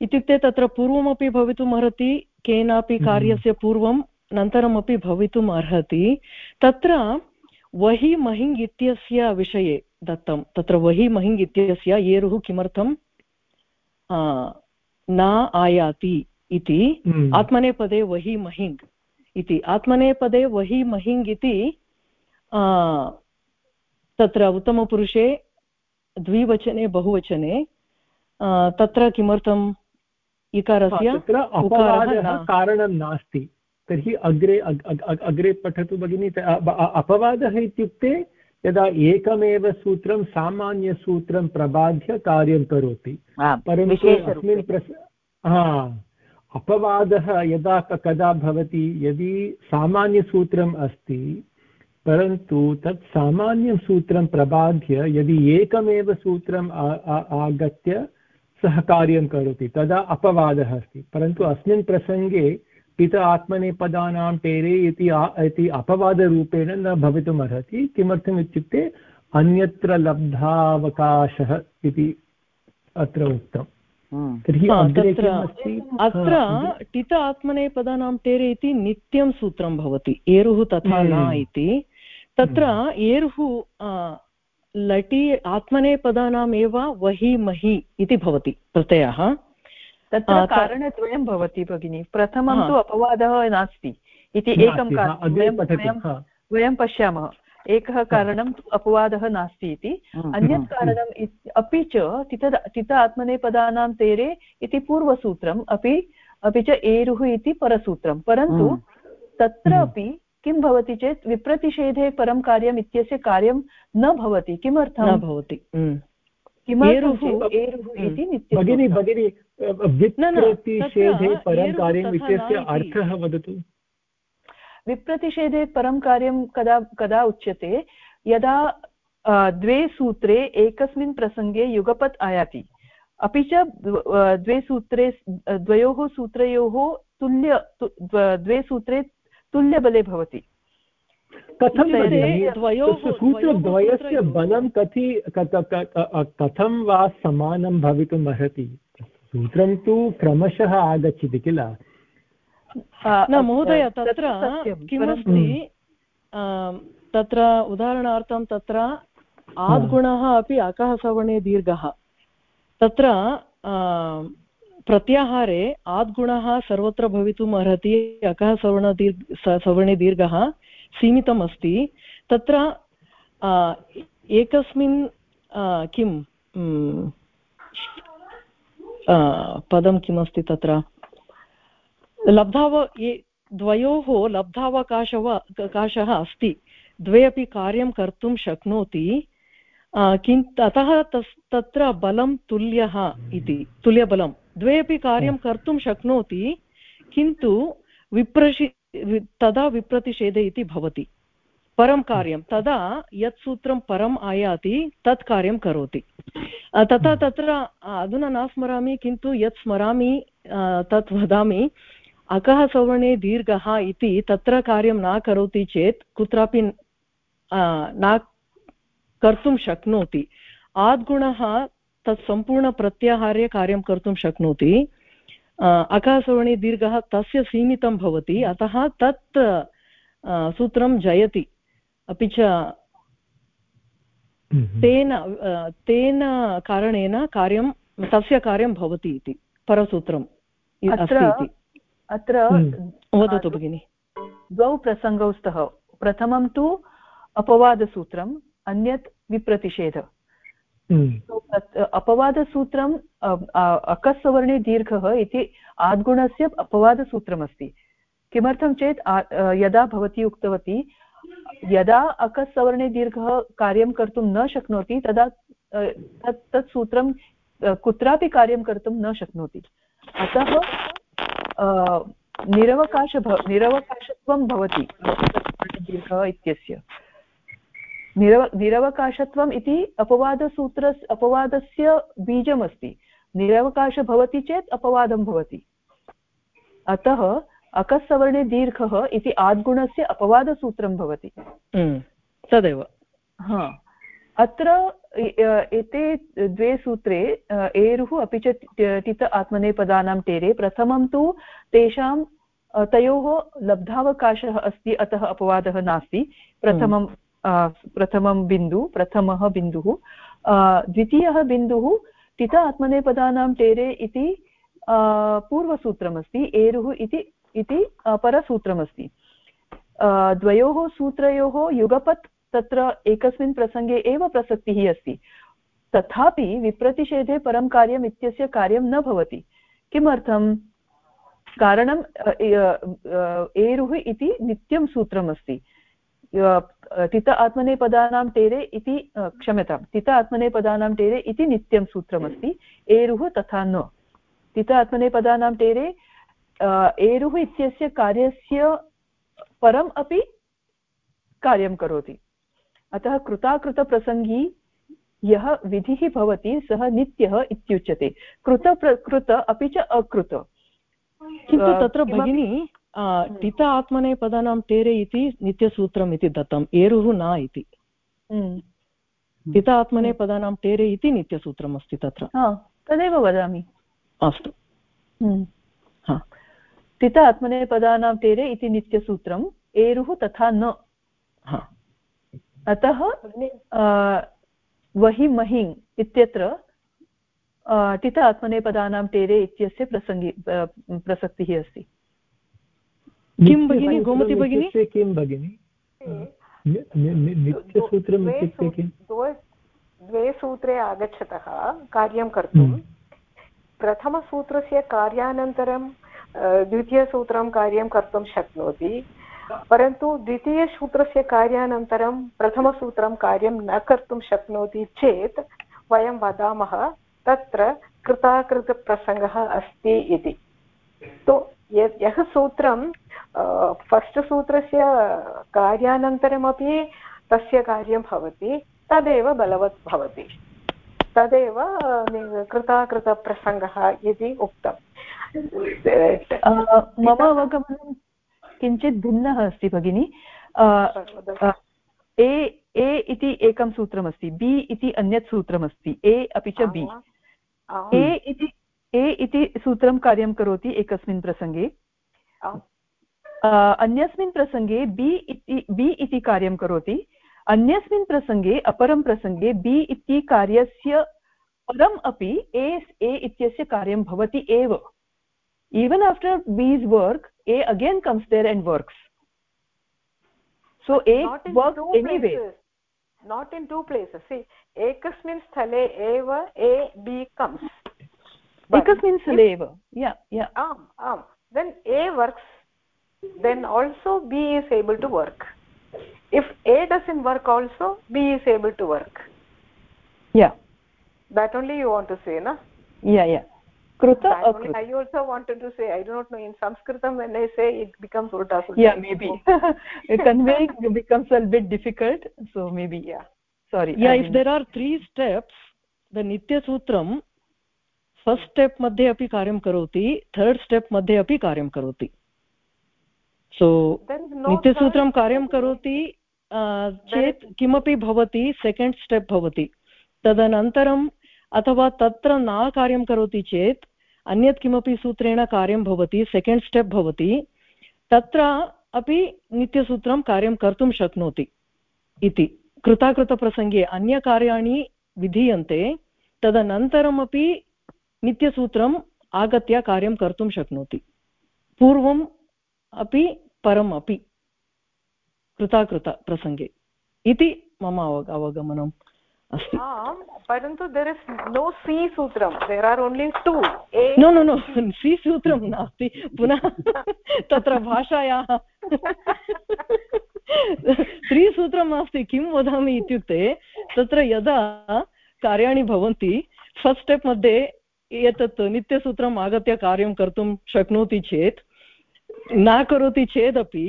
इत्युक्ते तत्र पूर्वमपि भवितुम् अर्हति केनापि हम्म। कार्यस्य पूर्वम् अनन्तरमपि भवितुम् अर्हति। तत्र वहि महिङ् इत्यस्य विषये दत्तं। तत्र वहि महिङ् इत्यस्य येरुः किमर्थं न आयाति इति हम्म। आत्मनेपदे वहि महिङ् इति। आत्मनेपदे वहि महिङ् इति तत्र उत्तमपुरुषे द्विवचने बहुवचने तत्र किमर्थं इकारस्य कारणं नास्ति। तर्हि अग्रे अग्रे पठतु भगिनि। अपवादः इत्युक्ते यदा एकमेव सूत्रं सामान्यसूत्रं प्रबाध्य कार्यं करोति परन्तु अस्मिन् प्रस हा अपवादः यदा कदा भवति यदि सामान्यसूत्रम् अस्ति परन्तु तत् सामान्यं सूत्रं प्रबाध्य यदि एकमेव सूत्रम् आगत्य सः कार्यं करोति तदा अपवादः अस्ति। परन्तु अस्मिन् प्रसङ्गे पित आत्मनेपदानां टेरे इति इति अपवादरूपेण न भवितुम् अर्हति किमर्थम् इत्युक्ते अन्यत्र लब्धावकाशः इति अत्र उक्तम् हम्म। तर्हि अत्र टित आत्मनेपदानां टेरे इति नित्यं सूत्रं भवति एरुः तथा न हम्म। इति तत्र हम्म। एरुः लटि आत्मनेपदानाम् एव वहि महि इति भवति प्रत्ययः तत्र कारणद्वयं भवति भगिनि। प्रथमं तु अपवादः नास्ति। इति एकं कारणं वयं पश्यामः। एकः कारणं तु अपवादः नास्ति इति। अन्यत् कारणम् अपि च तित तित आत्मनेपदानां तेरे इति पूर्वसूत्रम् अपि अपि च एरुः इति परसूत्रं परन्तु तत्र अपि किं भवति चेत् विप्रतिषेधे परं कार्यम् इत्यस्य कार्यं न भवति। किमर्थं भवति। भगिनि भगिनि विप्रतिषेधे परं कार्यम् इत्यस्य अर्थः वदतु। विप्रतिषेधे परं कार्यं कदा कदा उच्यते? यदा द्वे सूत्रे एकस्मिन् प्रसङ्गे युगपत् आयाति। अपि च द्वे सूत्रे द्वयोः सूत्रयोः तुल्य द्वे सूत्रे तुल्यबले भवति। कथं सूत्रद्वयस्य बलं कथि कथं वा समानं भवितुम् अर्हति? सूत्रं तु क्रमशः आगच्छति किल? न महोदय तत्र किमस्ति? तत्र उदाहरणार्थं तत्र आद्गुणः अपि अकः सवर्णे दीर्घः। तत्र प्रत्याहारे आद्गुणः सर्वत्र भवितुम् अर्हति अकः सवर्णदीर्घ सवर्णे दीर्घः। सीमितम् अस्ति तत्र एकस्मिन् किं पदं किमस्ति तत्र? लब्धाव द्वयोः लब्धावकाशः अवकाशः अस्ति। द्वे अपि कार्यं कर्तुं शक्नोति। किन् अतः तस् तत्र बलं तुल्यः इति तुल्यबलं। द्वे अपि कार्यं कर्तुं शक्नोति किन्तु विप्रशि तदा विप्रतिषेधे इति भवति। परं कार्यं, तदा यत् सूत्रं परम् आयाति, तत् कार्यं करोति। तथा तत्र अधुना न स्मरामि, किन्तु यत् स्मरामि तत् वदामि, अकः सवर्णे दीर्घः इति तत्र कार्यं न करोति चेत् कुत्रापि न कर्तुं शक्नोति। आद्गुणः तत् सम्पूर्णप्रत्याहारे कार्यं कर्तुं शक्नोति। अकासवर्णे दीर्घः तस्य सीमितं भवति अतः तत् सूत्रं जयति अपि च हम्म। तेन तेन कारणेन कार्यं तस्य कार्यं भवति इति परसूत्रम् अत्र हम्म। वदतु भगिनि द्वौ प्रसङ्गौ स्तः प्रथमं तु अपवादसूत्रम् अन्यत् विप्रतिषेध। अपवादसूत्रम् अकस्सवर्णे दीर्घः इति आद्गुणस्य अपवादसूत्रमस्ति। किमर्थं चेत् यदा भवती उक्तवती, यदा अकस्सवर्णे दीर्घः कार्यं कर्तुं न शक्नोति, तदा तत् तत् सूत्रं कुत्रापि कार्यं कर्तुं न शक्नोति। अतः निरवकाश निरवकाशत्वं भवति दीर्घः इत्यस्य। निरव निरवकाशत्वम् इति अपवादसूत्र अपवादस्य बीजमस्ति। निरवकाश भवति चेत् अपवादं भवति। अतः अकस्सवर्णे दीर्घः इति आद्गुणस्य अपवादसूत्रं भवति। तदेव हा। अत्र एते द्वे सूत्रे एरुः अपि च टित आत्मनेपदानां टेरे प्रथमं तु तेषां तयोः लब्धावकाशः अस्ति अतः अपवादः नास्ति। प्रथमं प्रथमं बिन्दु प्रथमः बिन्दुः द्वितीयः बिन्दुः टित आत्मनेपदानां टेरे इति पूर्वसूत्रमस्ति एरुः इति इति परसूत्रमस्ति द्वयोः सूत्रयोः युगपत् तत्र एकस्मिन् प्रसङ्गे एव प्रसक्तिः अस्ति तथापि विप्रतिषेधे परं कार्यम् इत्यस्य कार्यं न भवति किमर्थं कारणं एरुः इति नित्यं सूत्रमस्ति तित आत्मनेपदानां टेरे इति क्षम्यतां तित आत्मनेपदानां टेरे इति नित्यं सूत्रमस्ति एरुः तथा न। तित आत्मनेपदानां टेरे एरुः इत्यस्य कार्यस्य परम् अपि कार्यं करोति। अतः कृताकृतप्रसङ्गी यः विधिः भवति सः नित्यः इत्युच्यते। कृत कृत अपि च अकृत। किन्तु तत्र भगिनी टित आत्मनेपदानां टेरे इति नित्यसूत्रम् इति दत्तम् एरुः न इति। टित आत्मनेपदानां टेरे इति नित्यसूत्रम् अस्ति तत्र तदेव वदामि अस्तु। टित आत्मनेपदानां टेरे इति नित्यसूत्रम् एरुः तथा न अतः वहि महिङ् इत्यत्र टित आत्मनेपदानां टेरे इत्यस्य प्रसङ्गि प्रसक्तिः अस्ति किं भगिनि? गोमति भगिनि? किं भगिनि? नित्यसूत्रम् इत्युक्ते किं? द्वे सूत्रे आगच्छतः कार्यं कर्तुं। हम्म। प्रथमसूत्रस्य कार्यानन्तरं द्वितीयसूत्रं कार्यं कर्तुं शक्नोति परन्तु द्वितीयसूत्रस्य कार्यानन्तरं प्रथमसूत्रं कार्यं न कर्तुं शक्नोति चेत् वयं वदामः तत्र कृताकृतप्रसङ्गः अस्ति इति। तो यः सूत्रं फस्ट् सूत्रस्य कार्यानन्तरमपि तस्य कार्यं भवति तदेव बलवत् भवति। तदेव कृताकृतप्रसङ्गः इति उक्तम् मम अवगमनं किञ्चित् भिन्नः अस्ति भगिनि। ए ए इति एकं सूत्रमस्ति बि इति अन्यत् सूत्रमस्ति ए अपि च बि। ए इति ए इति सूत्रं कार्यं करोति एकस्मिन् प्रसङ्गे। अन्यस्मिन् प्रसङ्गे बि इति बि इति कार्यं करोति। अन्यस्मिन् प्रसङ्गे अपरं प्रसङ्गे बि इति कार्यस्य परम् अपि ए ए इत्यस्य कार्यं भवति एव। Even after this work a again comes there and works so a work anyway not in two places एकस्मिन् स्थले एव a becomes ekasmin sthale eva yeah yeah. Um um then a works then also b is able to work. If a doesn't work also b is able to work. Yeah. That only you want to say na? Yeah yeah. Kruta only, i also wanted to say. I do not know. In sanskritam when i say it becomes ulta yeah maybe. Conveying becomes a bit difficult so maybe. Yeah. Sorry yeah if there are three steps the nitya sutram first step मध्ये अपि कार्यं करोति third step मध्ये अपि कार्यं करोति। सो नित्यसूत्रं कार्यं करोति। चेत् किमपि भवति सेकेण्ड् स्टेप् भवति। तदनन्तरम् अथवा तत्र न कार्यं करोति चेत् अन्यत् किमपि सूत्रेण कार्यं भवति सेकेण्ड् स्टेप् भवति तत्र अपि नित्यसूत्रं कार्यं कर्तुं शक्नोति इति। कृताकृतप्रसङ्गे अन्यकार्याणि विधीयन्ते तदनन्तरमपि नित्यसूत्रम् आगत्य कार्यं कर्तुं शक्नोति। पूर्वम् अपि परम् अपि कृताकृतप्रसङ्गे इति मम अवग अवगमनम् अस्ति। परन्तु देर् इस् नो सी सूत्रं। There are only two no no no C सूत्रं नास्ति। पुनः तत्र भाषायाः त्रिसूत्रं नास्ति किं वदामि इत्युक्ते तत्र यदा कार्याणि भवन्ति फस्ट् स्टेप् मध्ये एतत् नित्यसूत्रम् आगत्य कार्यं कर्तुं शक्नोति चेत्, न करोति चेदपि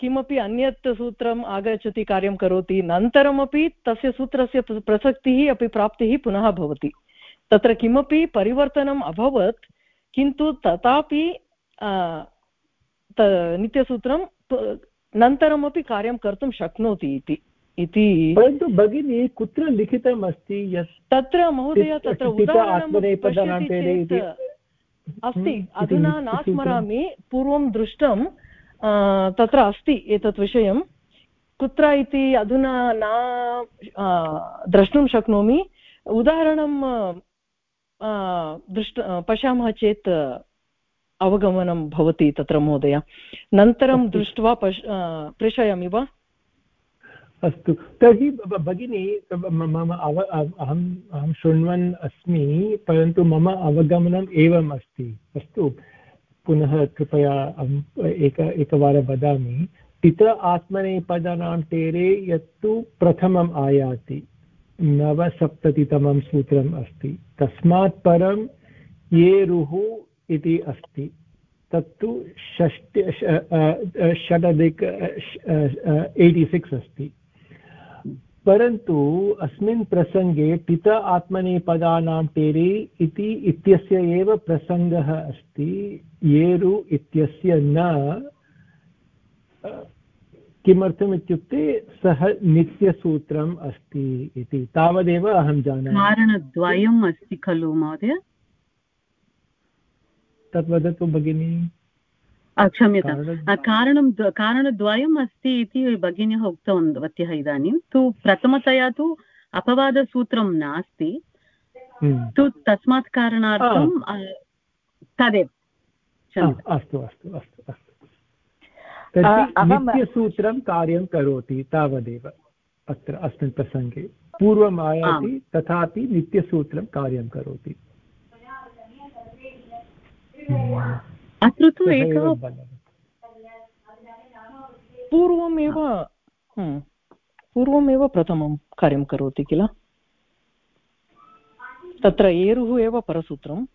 किमपि अन्यत् सूत्रम् आगच्छति कार्यं करोति अनन्तरमपि तस्य सूत्रस्य प्रसक्तिः अपि प्राप्तिः पुनः भवति। तत्र किमपि परिवर्तनम् अभवत्, किन्तु तथापि नित्यसूत्रं अनन्तरमपि कार्यं कर्तुं शक्नोति इति। इति परन्तु भगिनी कुत्र लिखितम् अस्ति यत् तत्र महोदय तत्र अस्ति अधुना न स्मरामि पूर्वं दृष्टं तत्र अस्ति एतत् विषयं। कुत्र इति अधुना न द्रष्टुं शक्नोमि। उदाहरणं दृष्ट पश्यामः चेत् अवगमनं भवति तत्र महोदय। अनन्तरं दृष्ट्वा पश् प्रेषयामि वा? अस्तु। तर्हि भगिनी मम अव अहम्, अहं शृण्वन् अस्मि, परन्तु मम अवगमनम् एवम् अस्ति। अस्तु। पुनः कृपया अहम् एक, एकवारं वदामि। पित आत्मनेपदानां टेरे यत्तु प्रथमम् आयाति। नवसप्ततितमं सूत्रम् अस्ति। तस्मात् परं ये रुः इति अस्ति। तत्तु षष्टि षडधिक एय्टि सिक्स् अस्ति। परन्तु अस्मिन् प्रसङ्गे पित आत्मनेपदानां टेरे इति इत्यस्य एव प्रसङ्गः अस्ति येरु इत्यस्य न किमर्थम् इत्युक्ते सः नित्यसूत्रम् अस्ति इति। तावदेव अहं जानामि। कारणद्वयम् अस्ति खलु महोदय? तद् वदतु भगिनी। क्षम्यतां कारणं कारणद्वयम् अस्ति इति भगिन्यः उक्तवत्यः इदानीं। तु प्रथमतया तु अपवादसूत्रं नास्ति। हम्म। तु तस्मात् कारणार्थं तदेव। अस्तु अस्तु अस्तु अस्तु। नित्यसूत्रं कार्यं करोति तावदेव अत्र अस्मिन् प्रसङ्गे। पूर्वम् आयाति तथापि नित्यसूत्रं कार्यं करोति। अत्र तु एकः पूर्वमेव पूर्वमेव प्रथमं कार्यं करोति किल? तत्र एरुः एव परसूत्रम्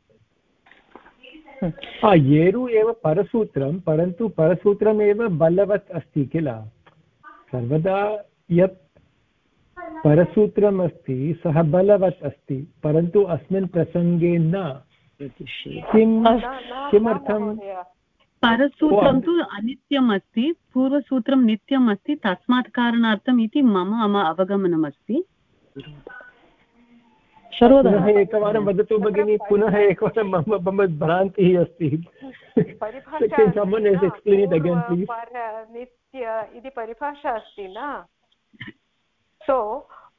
एरु एव परसूत्रं परन्तु परसूत्रमेव बलवत् अस्ति किल? सर्वदा यत् परसूत्रम् अस्ति सः बलवत् अस्ति परन्तु अस्मिन् प्रसङ्गे न। किं किमर्थं परसूत्रं तु अनित्यम् अस्ति पूर्वसूत्रं नित्यम् अस्ति तस्मात् कारणार्थम् इति मम मम अवगमनम् अस्ति पुनः एकवारं वदतु भगिनि पुनः एकवारं मम मम भ्रान्तिः अस्ति। नित्य इति परिभाषा अस्ति न? सो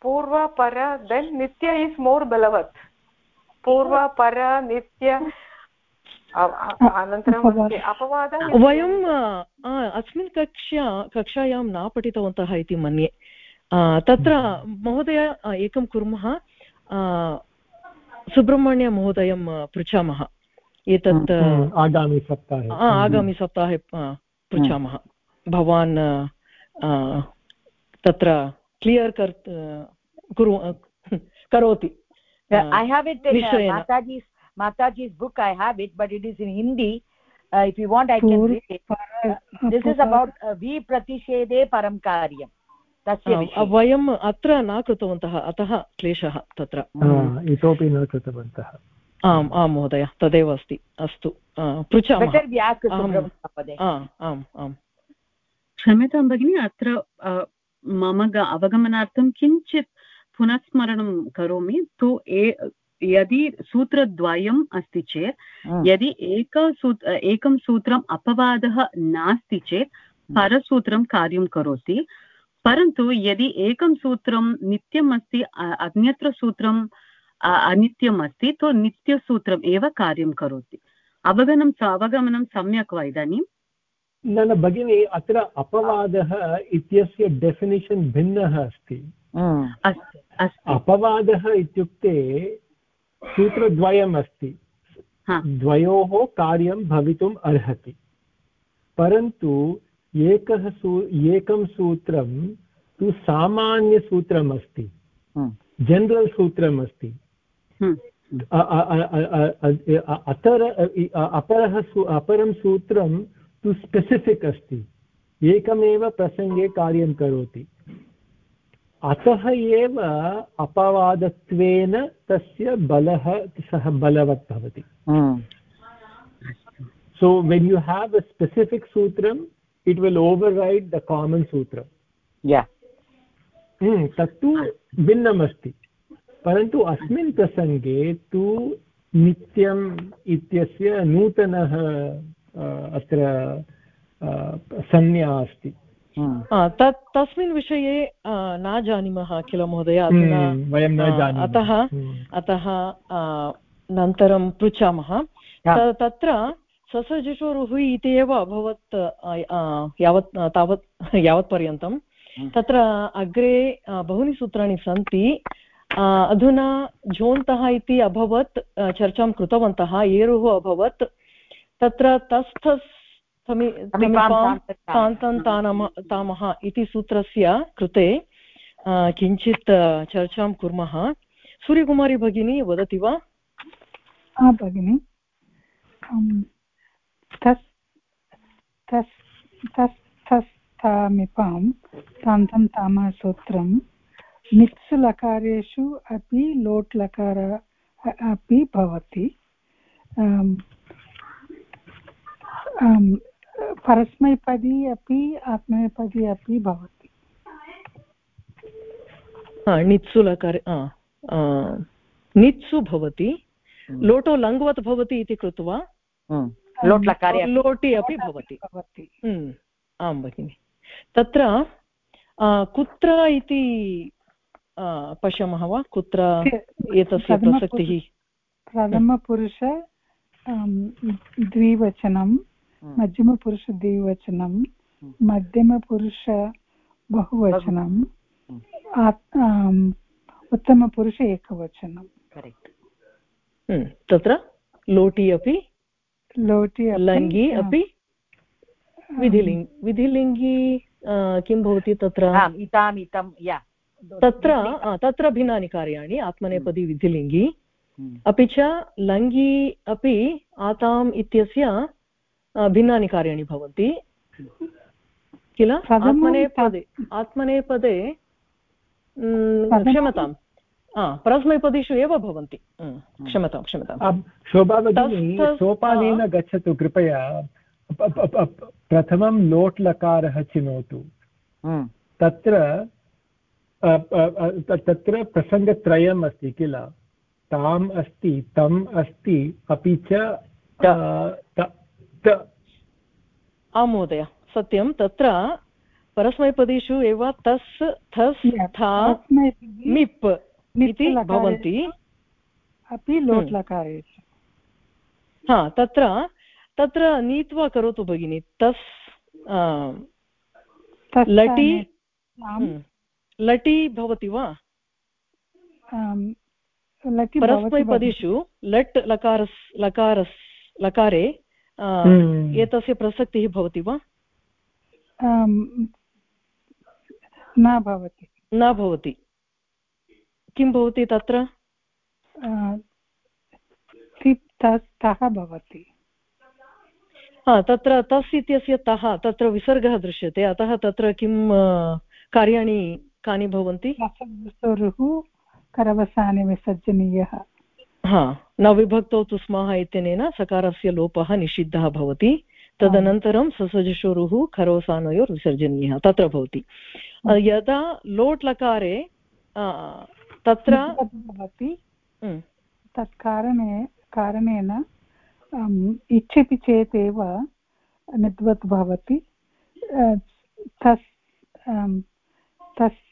पूर्व पर देन् नित्य इस् मोर् बलवत् पूर्व पर नित्य। अनन्तरम् अपवादः। वयम् अस्मिन् कक्षा कक्षायां न पठितवन्तः इति मन्ये। तत्र महोदय एकं कुर्मः। सुब्रह्मण्यमहोदयं पृच्छामः। एतत् आगामि सप्ताहे। आगामि सप्ताहे पृच्छामः। भवान् तत्र क्लियर् कर् कुरु करोति। I have it in uh, mataji's mataji's book i have it but it is in hindi uh, if you want i can read it uh, this is about uh, vi pratishede param karyam तस्य वयम् अत्र न कृतवन्तः अतः क्लेशः तत्र इतोपि न कृतवन्तः आम् आम् महोदय तदेव अस्ति अस्तु पृच्छामः आम् आम् क्षम्यतां भगिनि अत्र मम अवगमनार्थं किञ्चित् पुनस्मरणं करोमि तु यदि सूत्रद्वयम् अस्ति चेत् यदि एक एकं सूत्रम् अपवादः नास्ति चेत् परसूत्रं कार्यं करोति परन्तु यदि एकं सूत्रं नित्यम् अस्ति अन्यत्र सूत्रम् अनित्यम् अस्ति तु नित्यसूत्रम् एव कार्यं करोति अवगमनं अवगमनं सम्यक् वा इदानीं न न भगिनि अत्र अपवादः इत्यस्य डेफिनिशन् भिन्नः अस्ति अस्तु अपवादः इत्युक्ते सूत्रद्वयम् अस्ति द्वयोः कार्यं भवितुम् अर्हति। परन्तु एकः सू एकं सूत्रं तु सामान्यसूत्रम् अस्ति जनरल् सूत्रम् अस्ति अतर अपरः अपरं सूत्रं तु स्पेसिफिक् अस्ति। एकमेव प्रसङ्गे कार्यं करोति। अतः एव अपवादत्वेन तस्य बलः सः बलवत् भवति। You have a specific sutram it will override the common sutram. Yeah. Hmm, तत्तु भिन्नम् अस्ति परन्तु अस्मिन् प्रसङ्गे तु नित्यम् इत्यस्य नूतनः अत्र संज्ञा अस्ति। तत् तस्मिन् विषये न जानीमः किल महोदय हम्म, अतः हम्म। अतः अनन्तरं पृच्छामः. तत्र ससजिषोरुः इति एव अभवत् यावत् तावत् यावत्पर्यन्तं तत्र अग्रे बहूनि सूत्राणि सन्ति. अधुना झोन्तः इति अभवत् चर्चां कृतवन्तः एरुः अभवत्. तत्र तस्थस् तामः इति सूत्रस्य कृते किञ्चित् चर्चां कुर्मः सूर्यकुमारी भगिनी वदति वा भगिनि तस् तस् तस् तस्थामिपां तान्तं तामः सूत्रं नित्सु लकारेषु अपि लोट् लकार अपि भवति परस्मैपदी अपि आत्मनेपदी अपि भवति। नित्सु लकारे नित्सु भवति। हम्म। लोटो लङ्वत् भवति इति कृत्वा हम्म। लोट् लकारे लोटि अपि भवति। हम्म। आं भगिनि। तत्र कुत्र इति पश्यामः वा? कुत्र एतस्य प्रसक्तिः? प्रथमपुरुष द्विवचनं मध्यमपुरुषद्विवचनं मध्यमपुरुष बहुवचनं उत्तमपुरुष एकवचनं. हम्म, तत्र लोटि अपि लोटि लङ्गि अपि विधिलिङ्ग् विधिलिङ्गि किं भवति तत्र? इताम् इतं तत्र तत्र भिन्नानि कार्याणि आत्मनेपदी। विधिलिङ्गि। अपि च लङ्गि अपि आताम् इत्यस्य भिन्नानि कार्याणि भवन्ति। किल? आत्मनेपदे आत्मनेपदे क्षमतां परस्मैपदेषु एव भवन्ति। क्षमतां क्षमतां। शोभा सोपानेन गच्छतु कृपया। प्रथमं लोट् लकारः चिनोतु। तत्र तत्र प्रसङ्गत्रयम् अस्ति किल? ताम् अस्ति तम् अस्ति अपि च आं महोदय सत्यं तत्र परस्मैपदेषु एव तस् थस् था मिप् इति भवन्ति। अपि लोट् लकारे हा तत्र तत्र नीत्वा करोतु भगिनि तस् लटि लटि भवति वा? परस्मैपदेषु लट् लकारस् लकारस् लकारे। एतस्य प्रसक्तिः भवति वा? न भवति। न भवति। किं भवति तत्र? तः भवति। हा तत्र तस् इत्यस्य तः तत्र विसर्गः दृश्यते अतः तत्र किं कार्याणि कानि भवन्ति? करवसाने विसर्जनीयः। हा न विभक्तौ तु स्मः इत्यनेन सकारस्य लोपः निषिद्धः भवति। तदनन्तरं ससजशोरुः खरोसानयोर्विसर्जनीयः तत्र भवति। यदा लोट् लकारे तत्र भवति। तत् कारणे कारणेन इच्छति चेत् एव निद्वत् भवति। तस् तस्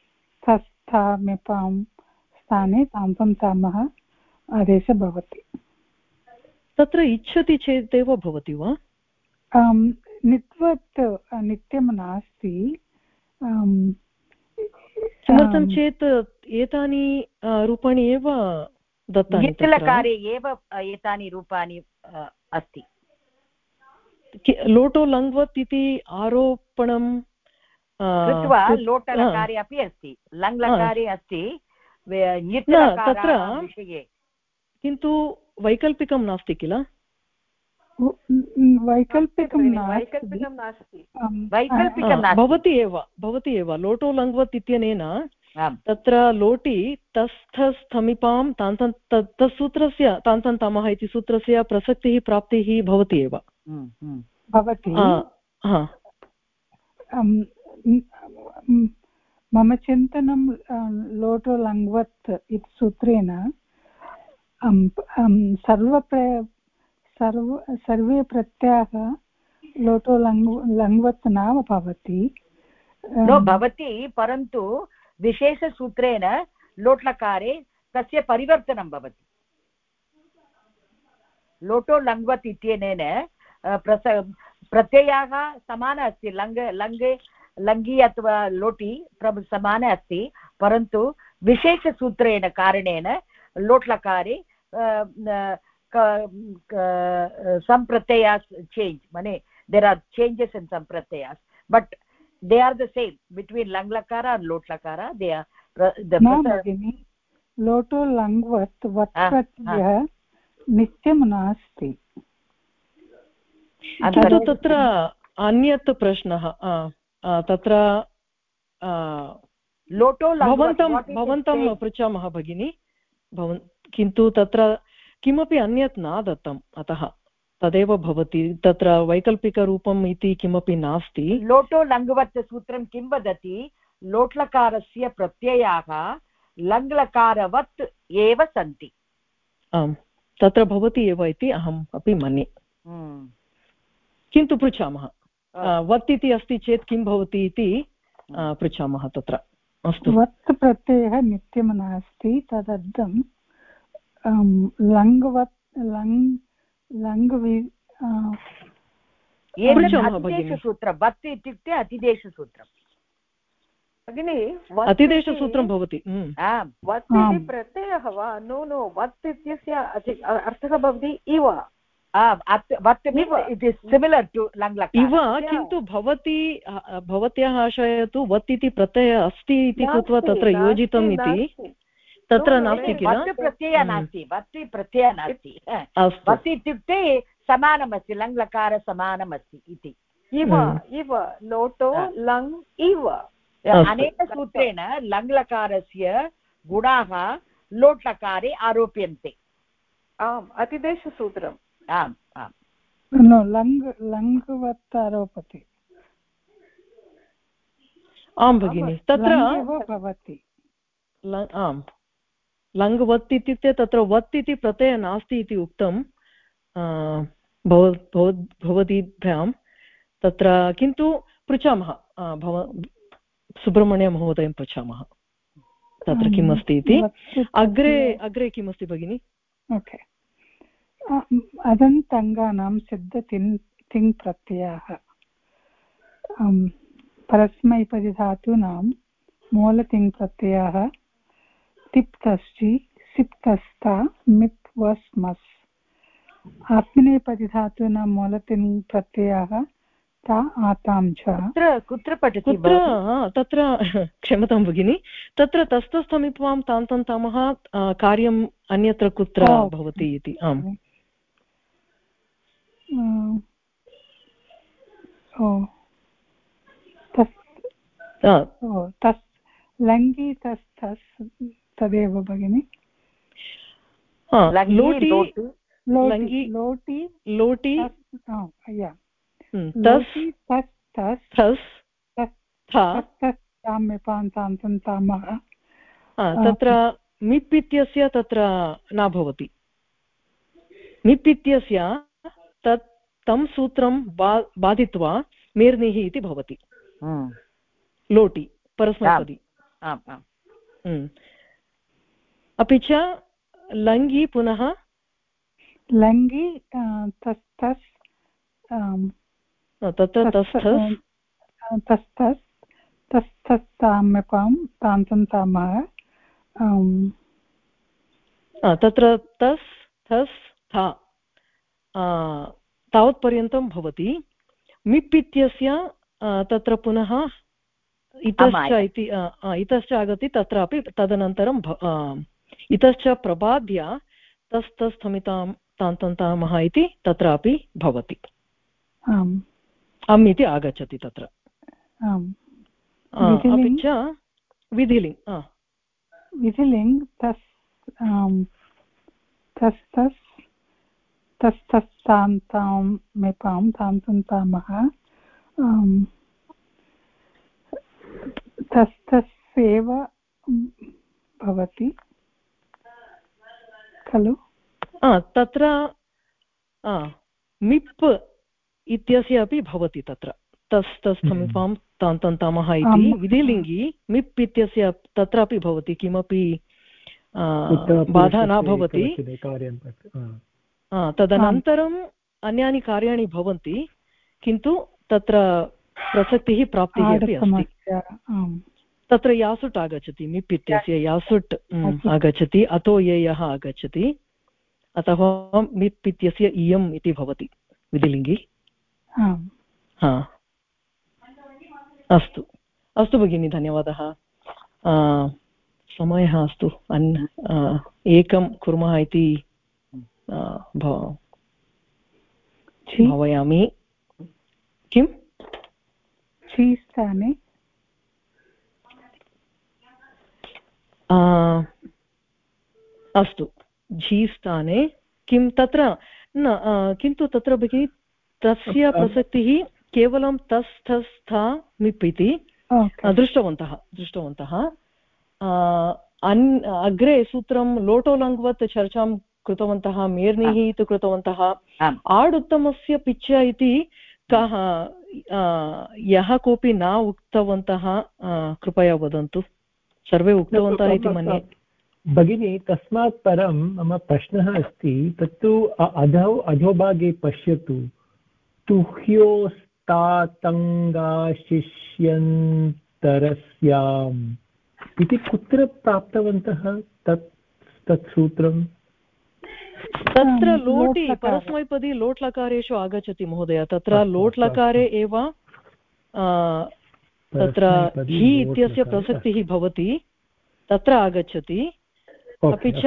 तस्थाम्यपां स्थाने तां तामः आदेशः भवति। तत्र इच्छति चेदेव भवति वा? नित्वत् नित्यं नास्ति। किमर्थं चेत् एतानि रूपाणि एव दत्तानि एव एतानि रूपाणि अस्ति। लोटो लङ्वत् इति आरोपणं कृत्वा लोटलकारे अपि अस्ति। लङ्लकारे अस्ति तत्र किन्तु वैकल्पिकं नास्ति किल? वैकल्पिकं भवति एव भवति एव। लोटो लङ्वत् इत्यनेन तत्र लोटि तस्थस्थमिपां तान्तं तत्सूत्रस्य तान्तन्तमः इति सूत्रस्य प्रसक्तिः प्राप्तिः भवति एव। भवति? मम चिन्तनं लोटो लङ्वत् इति सूत्रेण सर्वप्र सर्व सर्वे प्रत्ययाः लोटो लङ् लङ्वत् न भवति। भवति, परन्तु विशेषसूत्रेण लोट्लकारे तस्य परिवर्तनं भवति। लोटो लङ्वत् इत्यनेन प्रस, प्रत्ययाः समानः अस्ति। लङ् लङ्गे लङ्गी अथवा लोटि समान अस्ति, परन्तु विशेषसूत्रेण कारणेन लोट्लकारे सम्प्रत्ययास् चेञ्ज् मने there are changes in सम्प्रत्ययास् but they are the same between लङ्लकार and लोट्लकार दे आर् लोटो लङ्वत् वत् प्रत्ययः नित्यं नास्ति किन्तु तत्र अन्यत् प्रश्नः तत्र लोटो भवन्तं भवन्तं पृच्छामः भगिनि भवन् किन्तु तत्र किमपि अन्यत् न दत्तम् अतः तदेव भवति। तत्र वैकल्पिकरूपम् इति किमपि नास्ति। लोटो लङ्घवत् सूत्रं किं वदति? लोट्लकारस्य प्रत्ययाः लङ्लकारवत् एव सन्ति। आम् तत्र भवति एव इति अहम् अपि मन्ये। हम्म। किन्तु पृच्छामः। वत् इति अस्ति चेत् किं भवति इति पृच्छामः तत्र। अस्तु। वत् प्रत्ययः नित्यं नास्ति तदर्थं लङ्वत् लङ् लङ् सूत्रं वत् इत्युक्ते अतिदेशसूत्रं भगिनि अतिदेशसूत्रं भवति वत् इति प्रत्ययः वा नो नो वत् इत्यस्य अर्थः भवति इव इव किन्तु भवती भवत्याः आशय तु वत् इति प्रत्ययः अस्ति इति कृत्वा तत्र योजितम् इति तत्र नास्ति किल? प्रत्ययः नास्ति वत् प्रत्ययः नास्ति। वत् इत्युक्ते समानमस्ति लङ् समानमस्ति इति। इव इव लोटो लङ् इव। अनेन सूत्रेण लङ् लकारस्य गुणाः लोट् लकारे आरोप्यन्ते। आम् अतिदेशसूत्रम्। आम् आम्। लङ् लङ्वत् आरोपति। आं भगिनि। तत्र भवति। आम्। लङ्वत् इत्युक्ते तत्र वत् इति प्रत्ययः नास्ति इति उक्तं भवतीभ्यां। तत्र किन्तु पृच्छामः भव सुब्रह्मण्यमहोदयं पृच्छामः। तत्र किम् अस्ति इति। अग्रे अग्रे किमस्ति भगिनि? ओके। अदन्तङ्गानां सिद्धतिङ् तिङ् प्रत्ययाः परस्मैपदिधातूनां मूलतिङ् प्रत्ययाः तिप्तश्चि सिप्तस्ता मिप् वस् मस् आत्मनेपदिधातूनां मूलतिङ् प्रत्ययाः ता आतां च। कुत्र पठति तत्र क्षम्यतां भगिनि। तत्र तस्थस्थमित्वां तान्तन्तामः कार्यम् अन्यत्र कुत्र भवति इति। आम्। तस् लङ्गि तस्थस् तदेव भगिनि। लोटि लोटि। लोटि साम्यपान्तान्तन्तामः तत्र मिप् इत्यस्य तत्र न भवति। मिप् इत्यस्य तत् तं सूत्रं बा बाधित्वा मेर्निः इति भवति। लोटि परस्मैपदी। अपि च लङ्गि पुनः? लङ्गि तस्थस् तत्र तस्थस् तस्थस् तस्थस्ताम्यपां तान्तन्तामः तत्र तस् थस् था तावत्पर्यन्तं भवति। मिप् इत्यस्य तत्र पुनः इतश्च इति इतश्च आगति तत्रापि तदनन्तरं इतश्च प्रबाद्य तस् तस् स्थमितां तान्तन्तामः इति तत्रापि भवति। अम् इति आगच्छति तत्र। अपि च विधिलिङ्ग् विधिलिङ्ग् तस् तस् तस् तस्तस्तान्तां मेपां तान्तन्तामः तस्तस्येव भवति। खलु? तत्र मिप् इत्यस्य अपि भवति तत्र। तस् तस्थमिपां तान्तन्तामः इति। विधिलिङ्गि मिप् इत्यस्य तत्रापि भवति किमपि बाधा न भवति। तदनन्तरम् अन्यानि कार्याणि भवन्ति किन्तु तत्र प्रसक्तिः प्राप्तिः अपि अस्ति। तत्र यासुट् आगच्छति मिप् इत्यस्य यासुट् आगच्छति अतो येयः आगच्छति अतः मिप् इत्यस्य इयम् इति भवति विधिलिङ्गि। हा। अस्तु। अस्तु भगिनि धन्यवादः। समयः अस्तु। अन् एकं कुर्मः इति भावयामि। किम्? स्थाने अस्तु झी स्थाने किं तत्र न किन्तु तत्र भगिनि तस्य प्रसक्तिः केवलं तस् थस् था मिप् इति दृष्टवन्तः दृष्टवन्तः अन् अग्रे सूत्रं लोटोलङ्वत् चर्चां कृतवन्तः मेर्निः इति कृतवन्तः आड् उत्तमस्य पिच्च इति कः यः कोऽपि न उक्तवन्तः कृपया वदन्तु सर्वे उक्तवन्तः इति मन्ये। भगिनी तस्मात् परं मम प्रश्नः अस्ति तत्तु अधौ अधोभागे पश्यतु। तुह्योस्तातङ्गाशिष्यन्तरस्याम्। इति कुत्र प्राप्तवन्तः तत् तत् सूत्रम् तत्र लोटि परस्मैपदी लोट् लकारेषु आगच्छति महोदय। तत्र लोट् लकारे एव तत्र हि इत्यस्य प्रसक्तिः भवति तत्र आगच्छति। अपि च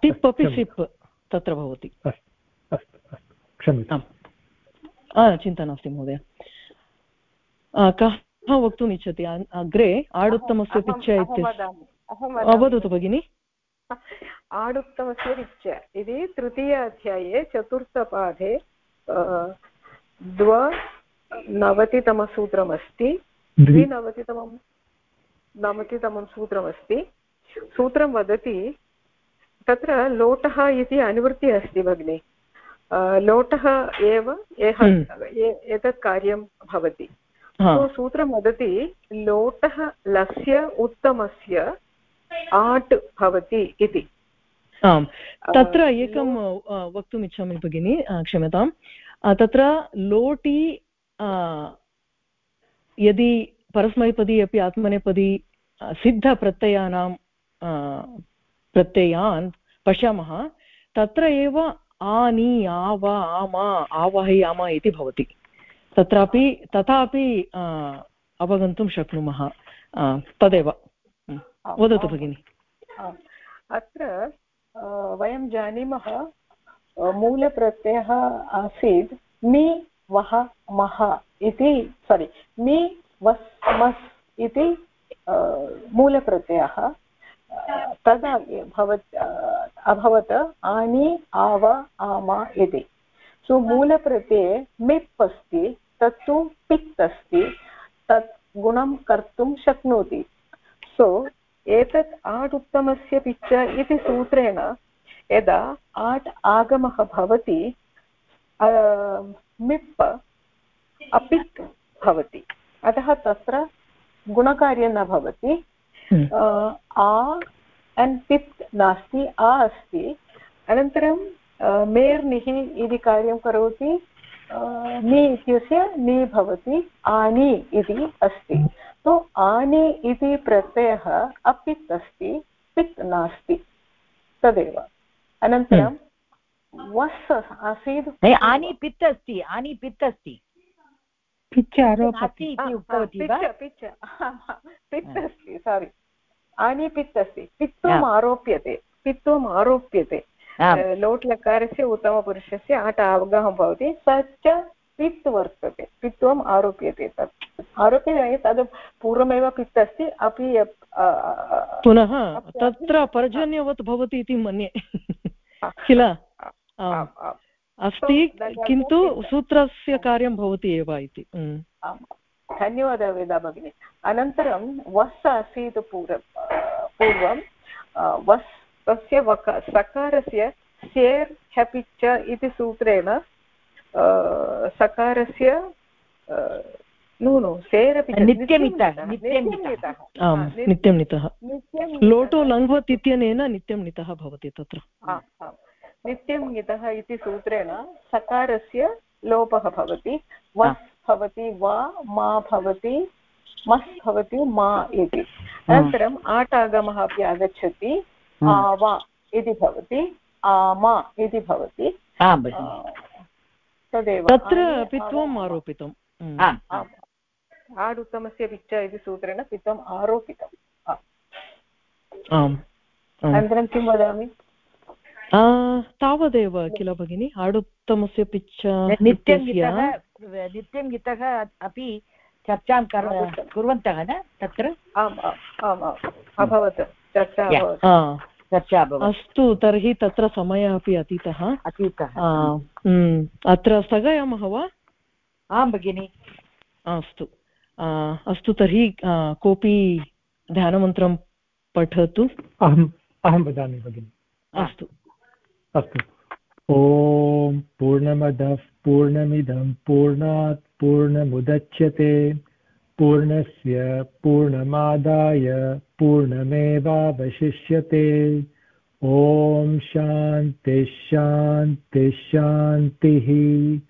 टिप् अपि सिप् तत्र भवति। चिन्ता नास्ति महोदय। कः वक्तुम् इच्छति? अग्रे आडुत्तमस्य पिच्च इत्यस्य वदतु भगिनि। आडुत्तमस्य पिच्च इति तृतीय अध्याये चतुर्थपाठे द्व नवतितमसूत्रमस्ति। द्विनवतितमं नवतितमं सूत्रमस्ति। सूत्रं वदति तत्र लोटः इति अनुवृत्तिः अस्ति भगिनि। लोटः एव हम्म। एतत् कार्यं भवति। सूत्रं वदति लोटः लस्य उत्तमस्य आट् भवति इति। आम्। तत्र एकं वक्तुम् इच्छामि भगिनि क्षम्यताम्। तत्र लोटि यदि परस्मैपदी अपि आत्मनेपदी सिद्धप्रत्ययानां प्रत्ययान् पश्यामः तत्र एव आनि आव आम आवहि आम इति भवति। तत्रापि तथापि अवगन्तुं शक्नुमः। तदेव। वदतु भगिनि। अत्र वयं जानीमः मूलप्रत्ययः आसीत् मि वः मः इति सोरि मि वस् मस् इति मूलप्रत्ययः तदा भवत्, अभवत् आनि, आव, आम इति। सो मूलप्रत्यये मिप् अस्ति, तत्तु पित् अस्ति, तत् गुणं कर्तुं शक्नोति। सो एतत् आट् उत्तमस्य पिच्च इति सूत्रेण यदा आट् आगमः भवति मिप् अपित् भवति। अतः तत्र गुणकार्यं न भवति। हम्म। आ अण्ड् पित् नास्ति आ अस्ति। अनन्तरं मेर्निः इति कार्यं करोति। नि इत्यस्य नि भवति आनि इति अस्ति। तो आनि इति प्रत्ययः अपित् अस्ति पित् नास्ति। तदेव। अनन्तरं वस् आसीत् आनि पित् अस्ति आनि पित् अस्ति। पिच्च आरोपति इति उक्तवती वा? पिच्च पित् अस्ति सारि आनि पित् अस्ति। पित्त्वम् आरोप्यते पित्त्वम् आरोप्यते। लोट् लकारस्य उत्तमपुरुषस्य आट अवगाहं भवति स च पित् वर्तते पित्त्वम् आरोप्यते तत्। आरोप्यते तद् पूर्वमेव पित् अस्ति अपि पुनः तत्र पर्जन्यवत् भवति इति मन्ये। किल? अस्ति किन्तु सूत्रस्य कार्यं भवति एव इति। धन्यवादः वेदा भगिनी। अनन्तरं वस् आसीत् पूर्व पूर्वं वस् तस्य वक सकारस्य सेर् हेपिच्च इति सूत्रेण सकारस्य नु नु सेर् अपि नित्यं नितः लोटो लङ्घ्वत् इत्यनेन नित्यं नितः भवति तत्र। नित्यं यतः इति सूत्रेण सकारस्य लोपः भवति वस् भवति वा मा भवति मस् भवति मा इति। अनन्तरम् आट् आगमः अपि आगच्छति आवा इति भवति आमा इति भवति। तदेव। तत्र पित्वम् आरोपितम्। आड् उत्तमस्य पिच्च इति सूत्रेण पित्वम् आरोपितम्। आम्। अनन्तरं किं वदामि? तावदेव किल भगिनि आडुत्तमस्य पिच्च नित्यं गीतः नित्यं गीतः अपि चर्चां कुर्वन्तः न तत्र आम् आम् आम् अभवत् चर्चा चर्चा अस्तु तर्हि तत्र समयः अपि अतीतः अतीतः अत्र स्थगयामः वा आं भगिनि अस्तु अस्तु तर्हि कोऽपि ध्यानमन्त्रं पठतु अहम् अहं वदामि भगिनि अस्तु अस्तु। ॐ पूर्णमदः पूर्णमिदं पूर्णात् पूर्णमुदच्यते पूर्णस्य पूर्णमादाय पूर्णमेवावशिष्यते। ॐ शान्तिश्शान्तिश्शान्तिः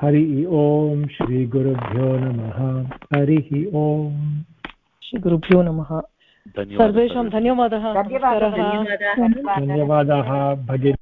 हरि ओम् श्रीगुरुभ्यो नमः। हरिः ओम् श्रीगुरुभ्यो नमः। सर्वेषां धन्यवादः। धन्यवादः। धन्यवादाः। भगिनी।